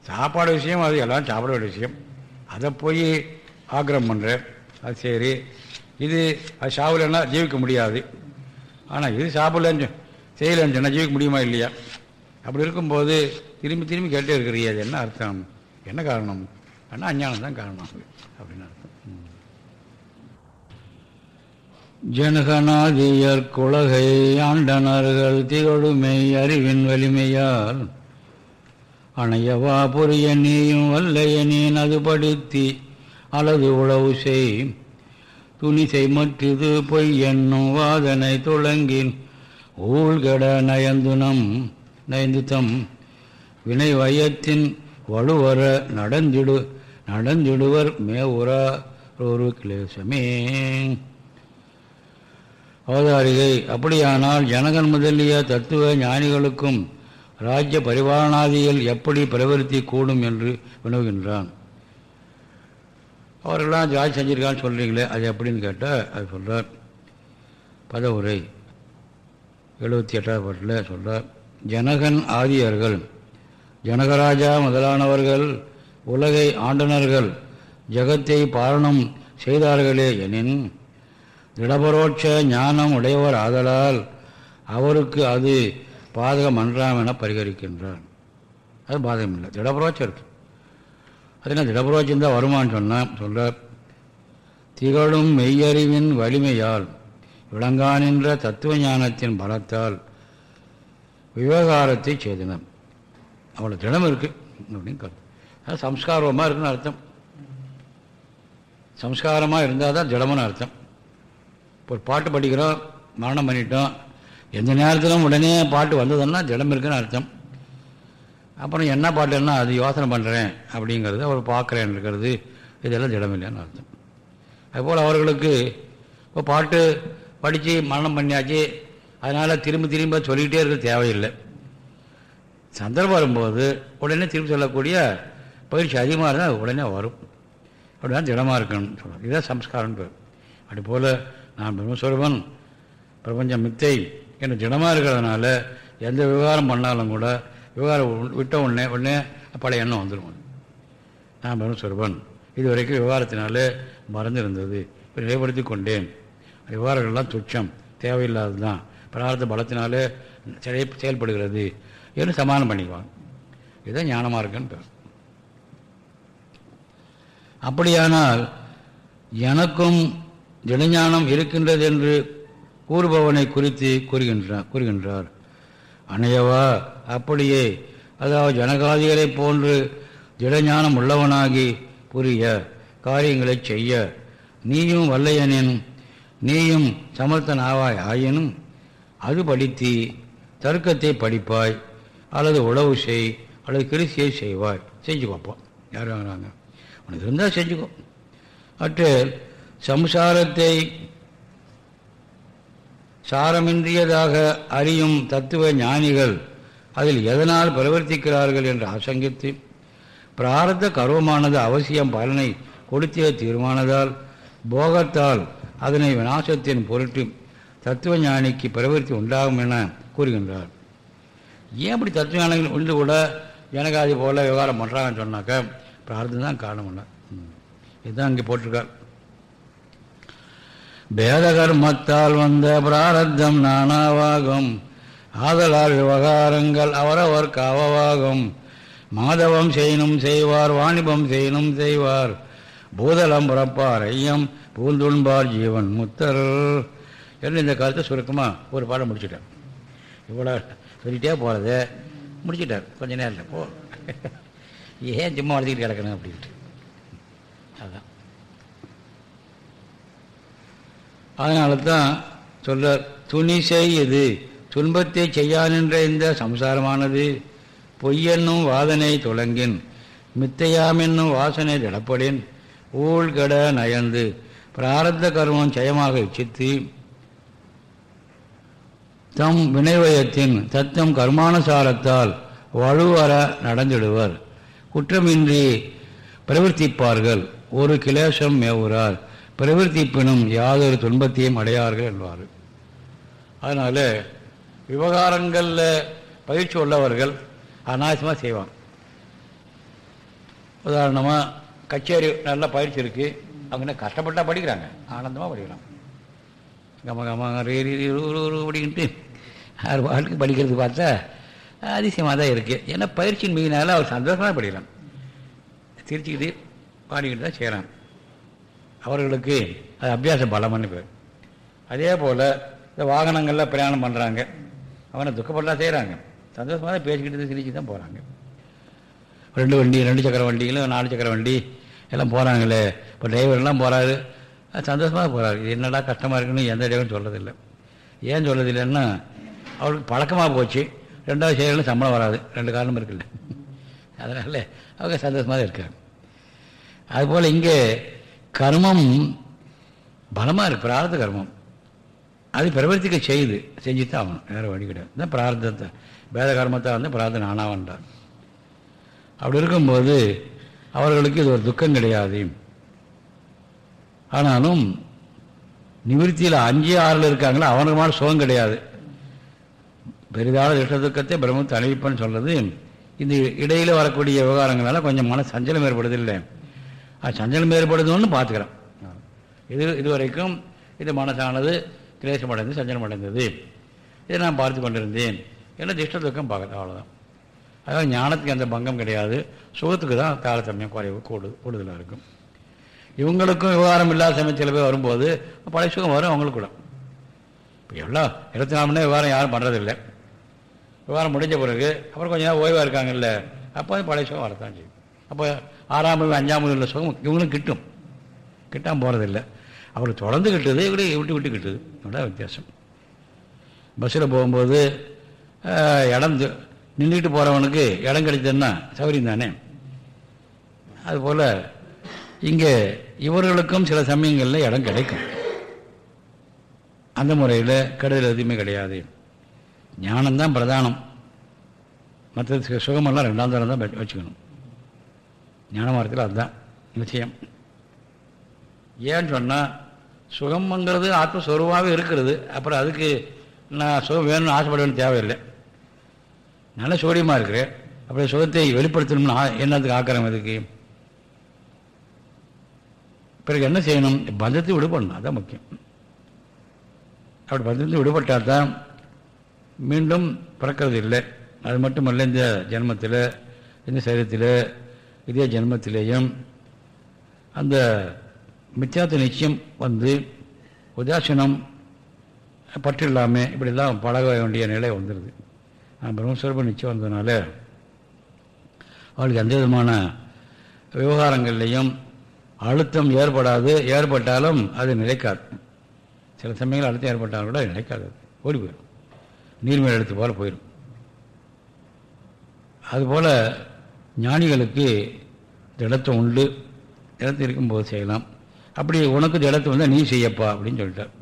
சாப்பாடு விஷயம் அது எல்லாம் சாப்பிட வேண்டிய விஷயம். அதை போய் ஆக்கிரம் பண்ணுற அது சரி. இது அது சாப்பிடலன்னா ஜீவிக்க முடியாது. ஆனால் இது சாப்பிடலன்னு செய்யலன்னு சொன்னால் ஜீவிக்க முடியுமா இல்லையா? அப்படி இருக்கும்போது திரும்பி திரும்பி கேட்டே இருக்கிறீ அது என்ன அர்த்தம்? என்ன காரணம்? ஆனால் அஞ்ஞானம் தான் காரணம். அப்படின்னு அர்த்தம். ஜனகநாதியர் குலகை ஆண்டனர்கள் திகழுமை அறிவின் வலிமையால் அணையவா பொரிய நீயும் வல்லைய நீன் அது படுத்தி அளவு உழவு செய். துணிசை மற்றது பொய் என்னும் வாதனை துளங்கின் ஊழ்கட நயந்துனம் நயந்துத்தம் வினை வயத்தின் வலுவர நடந்திடு நடந்திடுவர் மே ஒரு கிளேசமே. அவதாரிகை அப்படியானால் ஜனகன் முதலிய தத்துவ ஞானிகளுக்கும் ராஜ்ய பரிபாலனாதிகள் எப்படி பிரவர்த்தி கூடும் என்று வினவுகின்றான். அவர்கள்லாம் ஜாதி செஞ்சிருக்கான்னு சொல்கிறீங்களே அது எப்படின்னு கேட்டால் அது சொல்கிறார் பதவுரை எழுபத்தி எட்டாவது பாட்டில் சொல்கிறார் ஜனகன் ஆதியர்கள் ஜனகராஜா முதலானவர்கள் உலகை ஆண்டனர்கள் ஜகத்தை பாரணம் செய்தார்களே எனின் திடபரோட்ச ஞானம் உடையவர் ஆதலால் அவருக்கு அது பாதகம் அன்றாம் என பரிகரிக்கின்றார். அது பாதகம் இல்லை திடபரோட்சம் இருக்கு. அது என்ன தான் வருமானு சொன்னால் சொல்கிறார் திகழும் மெய்யறிவின் வலிமையால் விளங்கானின்ற தத்துவ ஞானத்தின் பலத்தால் விவகாரத்தை செய்தனர். அவ்வளோ திடம் இருக்குது அப்படின்னு கருத்து. அது சம்ஸ்காரமாக இருக்குன்னு அர்த்தம். சம்ஸ்காரமாக இருந்தால் தான் திடம்னு அர்த்தம். இப்போ ஒரு பாட்டு படிக்கிறோம் மரணம் பண்ணிட்டோம். எந்த நேரத்திலும் உடனே பாட்டு வந்ததுன்னா திடம் இருக்குன்னு அர்த்தம். அப்புறம் என்ன பாட்டுன்னா அது யோசனை பண்ணுறேன் அப்படிங்கிறது அவர் பார்க்குறேன் இருக்கிறது. இதெல்லாம் திடம் இல்லைன்னு அர்த்தம். அதுபோல் அவர்களுக்கு இப்போ பாட்டு படித்து மரணம் பண்ணியாச்சு. அதனால் திரும்ப திரும்ப சொல்லிக்கிட்டே இருக்க தேவையில்லை. சந்தர்ப்பம் வரும்போது உடனே திரும்பி சொல்லக்கூடிய பயிற்சி அதிகமாக இருந்தால் அது உடனே வரும். அப்படிதான் திடமாக இருக்கணும்னு சொல்கிறோம் இதுதான் சம்ஸ்காரம் பேர் அப்படி போல் நான் பிரம்மஸ்வரூபன் பிரபஞ்சம் மித்தை என்று திடமாக இருக்கிறதுனால எந்த விவகாரம் பண்ணாலும் கூட விவகாரம் விட்ட உடனே உடனே பழைய எண்ணம் வந்துடும் நான் பிரம்மஸ்வரூபன். இது வரைக்கும் விவகாரத்தினால மறந்து இருந்தது இப்போ நிலைப்படுத்தி கொண்டேன். விவகாரங்கள்லாம் துச்சம். தேவையில்லாதது தான் பிரார்த்த பலத்தினாலே செயல்படுகிறது. என்று சமாதானம் பண்ணிக்குவாங்க? இதுதான் ஞானமாக இருக்குன்னு பேர். அப்படியானால் எனக்கும் திடஞானம் இருக்கின்றது என்று கூறுபவனை குறித்து கூறுகின்றார் கூறுகின்றார். அணையவா அப்படியே அதாவது ஜனகாதிகளைப் போன்று திடஞானம் உள்ளவனாகி புரிய காரியங்களை செய்ய நீயும் வல்லையனின் நீயும் சமர்த்தன் ஆவாய் ஆயினும் அது படித்து தர்க்கத்தை படிப்பாய் அல்லது உழவு செய் அல்லது கிருஷியை செய்வாய். செஞ்சு பார்ப்போம் யார் வாங்குறாங்க? உனக்கு இருந்தால் செஞ்சுக்கோ. அற்று சம்சாரத்தை சாரமின்றியதாக அறியும் தத்துவ ஞானிகள் அதில் எதனால் பிரவர்த்திக்கிறார்கள் என்று ஆசங்கித்து பிராரத்த கர்வமானது அவசியம் பலனை கொடுத்திய தீர்மானதால் போகத்தால் அதனை விநாசத்தின் பொருட்டு தத்துவ ஞானிக்கு பிரவர்த்தி உண்டாகும் என கூறுகின்றார். ஏன் அப்படி தத்துவானங்கள் ஞானிகள் உண்டு கூட எனக்கு அது போல் விவகாரம் பண்ணுறாங்கன்னு சொன்னாக்க பிரார்த்தனை தான் காரணம் இல்லை. இதுதான் இங்கே போட்டிருக்கார். பேதகர்மத்தால் வந்த பிராரத்தம் நானாவாகும். ஆதலால் விவகாரங்கள் அவரவர் காவவாகும். மாதவம் செய்யணும் செய்வார் வாணிபம் செய்யணும் செய்வார். பூதலம் பிறப்பார் ஐயம் பூந்துண்பார் ஜீவன் முத்தர் என்று இந்த காலத்தை சுருக்கமாக ஒரு பாடம் முடிச்சுட்டேன். இவ்வளோ சொல்லிகிட்டே போகிறது முடிச்சிட்டார். கொஞ்ச நேரத்தில் போ. ஏன் சும்மா வளர்த்திக்கிட்டு கிடக்கணும் அப்படின்ட்டு. அதுதான் அதனால தான் சொல்ல துணி செய்யுது துன்பத்தை செய்யானின்ற இந்த சம்சாரமானது? பொய்யென்னும் வாதனை துளங்கின் மித்தையாமென்னும் வாசனை திடப்படின். ஊழ்கட நயந்து. பிராரத்த கர்மம் ஜெயமாக இச்சித்து தம் வினைவயத்தின் தத்தம் கர்மானுசாரத்தால் வலுவர நடந்திடுவர் குற்றமின்றி பிரவர்த்திப்பார்கள் ஒரு கிளேசம் மேவுறார் பிரவர்த்திப்பினும் யாதொரு துன்பத்தையும் அடையார்கள் என்பார் அதனால் விவகாரங்களில் பயிற்சி உள்ளவர்கள் அநாயசமாக செய்வாங்க உதாரணமாக கச்சேரி நல்ல பயிற்சி இருக்குது அவங்க கஷ்டப்பட்டால் படிக்கிறாங்க ஆனந்தமாக படிக்கிறான் கம கம ரேரி அப்படின்ட்டு அவர் வாழ்க்கை படிக்கிறது பார்த்தா அதிசயமாக தான் இருக்குது ஏன்னா பயிற்சியின் மீதினால அவர் சந்தோஷமாக படிக்கிறான் திருச்சிக்கிட்டு பாடிக்கிட்டு தான் செய்கிறான் அவர்களுக்கு அது அபியாசம் பலம்னு பேர். அதே போல் இந்த வாகனங்களில் பிரயாணம் பண்ணுறாங்க அவனை துக்கப்படலாம் செய்கிறாங்க சந்தோஷமாக தான் பேசிக்கிட்டு சிரிச்சு தான் போகிறாங்க ரெண்டு வண்டி ரெண்டு சக்கர வண்டிகளும் நாலு சக்கர வண்டி எல்லாம் போகிறாங்களே இப்போ டிரைவர்லாம் போகிறாரு சந்தோஷமாக போகிறாரு என்னடா கஷ்டமாக இருக்குன்னு எந்த டிரைவரும் சொல்லதில்லை ஏன் சொல்லதில்லைன்னா அவருக்கு பழக்கமாக போச்சு. ரெண்டாவது செய்யலாம் சம்பளம் வராது. ரெண்டு காரணம் இருக்குல்ல. அதனால் அவங்க சந்தோஷமாக தான் இருக்காங்க. அதுபோல் இங்கே கர்மம் பலமாக இருக்குது பிரார்த்த கர்மம். அது பிரவர்த்திக்க செய்யுது செஞ்சு தான் ஆகணும். வேறு வழி கிடையாது. தான் பிரார்த்தத்தை. வேத கர்மத்தை வந்து பிரார்த்தனை ஆனாவன்றார் அப்படி இருக்கும்போது அவர்களுக்கு இது ஒரு துக்கம் கிடையாது. ஆனாலும் நிவர்த்தியில் அஞ்சு ஆறில் இருக்காங்களோ அவனுக்கு மாதிரி சுகம் கிடையாது. பெரிதான இஷ்ட துக்கத்தை பிரம்மத்தை அணிவிப்பன்னு சொல்றது. இந்த இடையில் வரக்கூடிய விவகாரங்களால கொஞ்சம் மன சஞ்சலம் ஏற்படுது இல்லை. அது சஞ்சலம் ஏற்படுதுன்னு பார்த்துக்கிறேன் இது இதுவரைக்கும் இது மனசானது கிளேசம் அடைந்து சஞ்சலம் அடைந்தது இதை நான் பார்த்து கொண்டிருந்தேன். என்ன திஷ்ட துக்கம் பார்க்கல அவ்வளோதான் அதாவது ஞானத்துக்கு எந்த பங்கம் கிடையாது. சுகத்துக்கு தான் தாரதமியம் குறைவு கூடு கூடுதலாக இருக்கும். இவங்களுக்கும் விவகாரம் இல்லாத சமயத்தில் போய் வரும்போது பழைய சுகம் வரும் அவங்களுக்கு கூட. இப்போ எவ்வளோ இருபத்தி நாலு மணி நேரம் விவகாரம் யாரும் பண்ணுறதில்லை விவகாரம் முடிஞ்ச பிறகு அப்புறம் கொஞ்சம் நேரம் ஓய்வாக இருக்காங்கல்ல அப்போ பழைய சுகம் வரத்தான் செய்யும். அப்போ ஆறாம் மணி அஞ்சாம் மணி உள்ள சுகம் இவங்களும் கிட்டும். கிட்டாமல் போகிறதில்ல அவளுக்கு தொடர்ந்து கிட்டுது இவ்வளோ விட்டு விட்டு கிட்டுது. இவ்வளோ வித்தியாசம். பஸ்ஸில் போகும்போது இடம் நின்றுக்கிட்டு போகிறவனுக்கு இடம் கிடைச்சதுன்னா சௌரியம் தானே? அதுபோல் இங்கே இவர்களுக்கும் சில சமயங்களில் இடம் கிடைக்கும். அந்த முறையில் கெடுதல் எதுவுமே கிடையாது. ஞானம்தான் பிரதானம். மற்ற சுகமெல்லாம் ரெண்டாம் தரம் தான் வச்சுக்கணும். ஞான மார்க்கத்தில் அதுதான் நிச்சயம் ஏன்னு சொன்னால் சுகம்ங்கிறது ஆத்மஸ்வரூபாகவே இருக்கிறது. அப்புறம் அதுக்கு நான் சுகம் வேணும்னு ஆசைப்பட வேண்டிய தேவையில்லை. நல்ல சோடியமாக இருக்கிறேன் அப்படி சுகத்தை வெளிப்படுத்தணும்னு என்னத்துக்கு ஆக்கிரம் அதுக்கு பிறகு என்ன செய்யணும்? பந்தத்தை விடுபடணும். அதுதான் முக்கியம். அப்படி பந்தத்தை விடுபட்டால் தான் மீண்டும் பிறக்கிறது இல்லை அது மட்டுமல்ல இந்த ஜென்மத்தில் இந்த சரீரத்தில் இதே ஜென்மத்திலேயும் அந்த மித்தியாத்த நிச்சயம் வந்து உதாசீனம் பற்று இல்லாமல் இப்படிலாம் பழக வேண்டிய நிலை வந்துடுது பிரம்மஸ்வரூப நிச்சயம் வந்ததுனால அவளுக்கு எந்த விதமான விவகாரங்கள்லையும் அழுத்தம் ஏற்படாது. ஏற்பட்டாலும் அது நிலைக்காது. சில சமயங்கள் அழுத்தம் ஏற்பட்டாலும் கூட நிலைக்காது. ஓடி போயிடும் நீர்மேல் எழுத்து போல் போயிடும் அதுபோல் ஞானிகளுக்கு திடத்தை உண்டு. திடத்து இருக்கும்போது செய்யலாம். அப்படி உனக்கு திடத்து வந்தால் நீ செய்யப்பா அப்படின்னு சொல்லிட்டார்.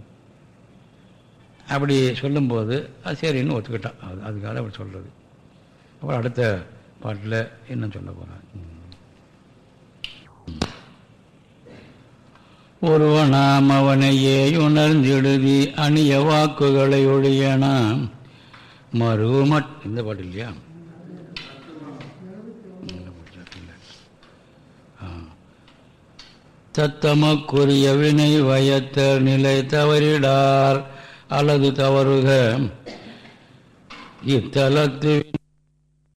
அப்படி சொல்லும்போது அது சரின்னு ஒத்துக்கிட்டான். அது அதுக்காக அப்படி சொல்கிறது அப்புறம் அடுத்த பாட்டில் என்ன சொல்ல போகிறான் ஒருவனாம் அவனையே உணர்ந்திடுதி அணிய வாக்குகளை ஒழியனாம். மறுமட் இந்த பாட்டு இல்லையா? தத்தமக்குரிய வினை வயத்த நிலை தவறிடார். அல்லது தவறுக. இத்தலத்து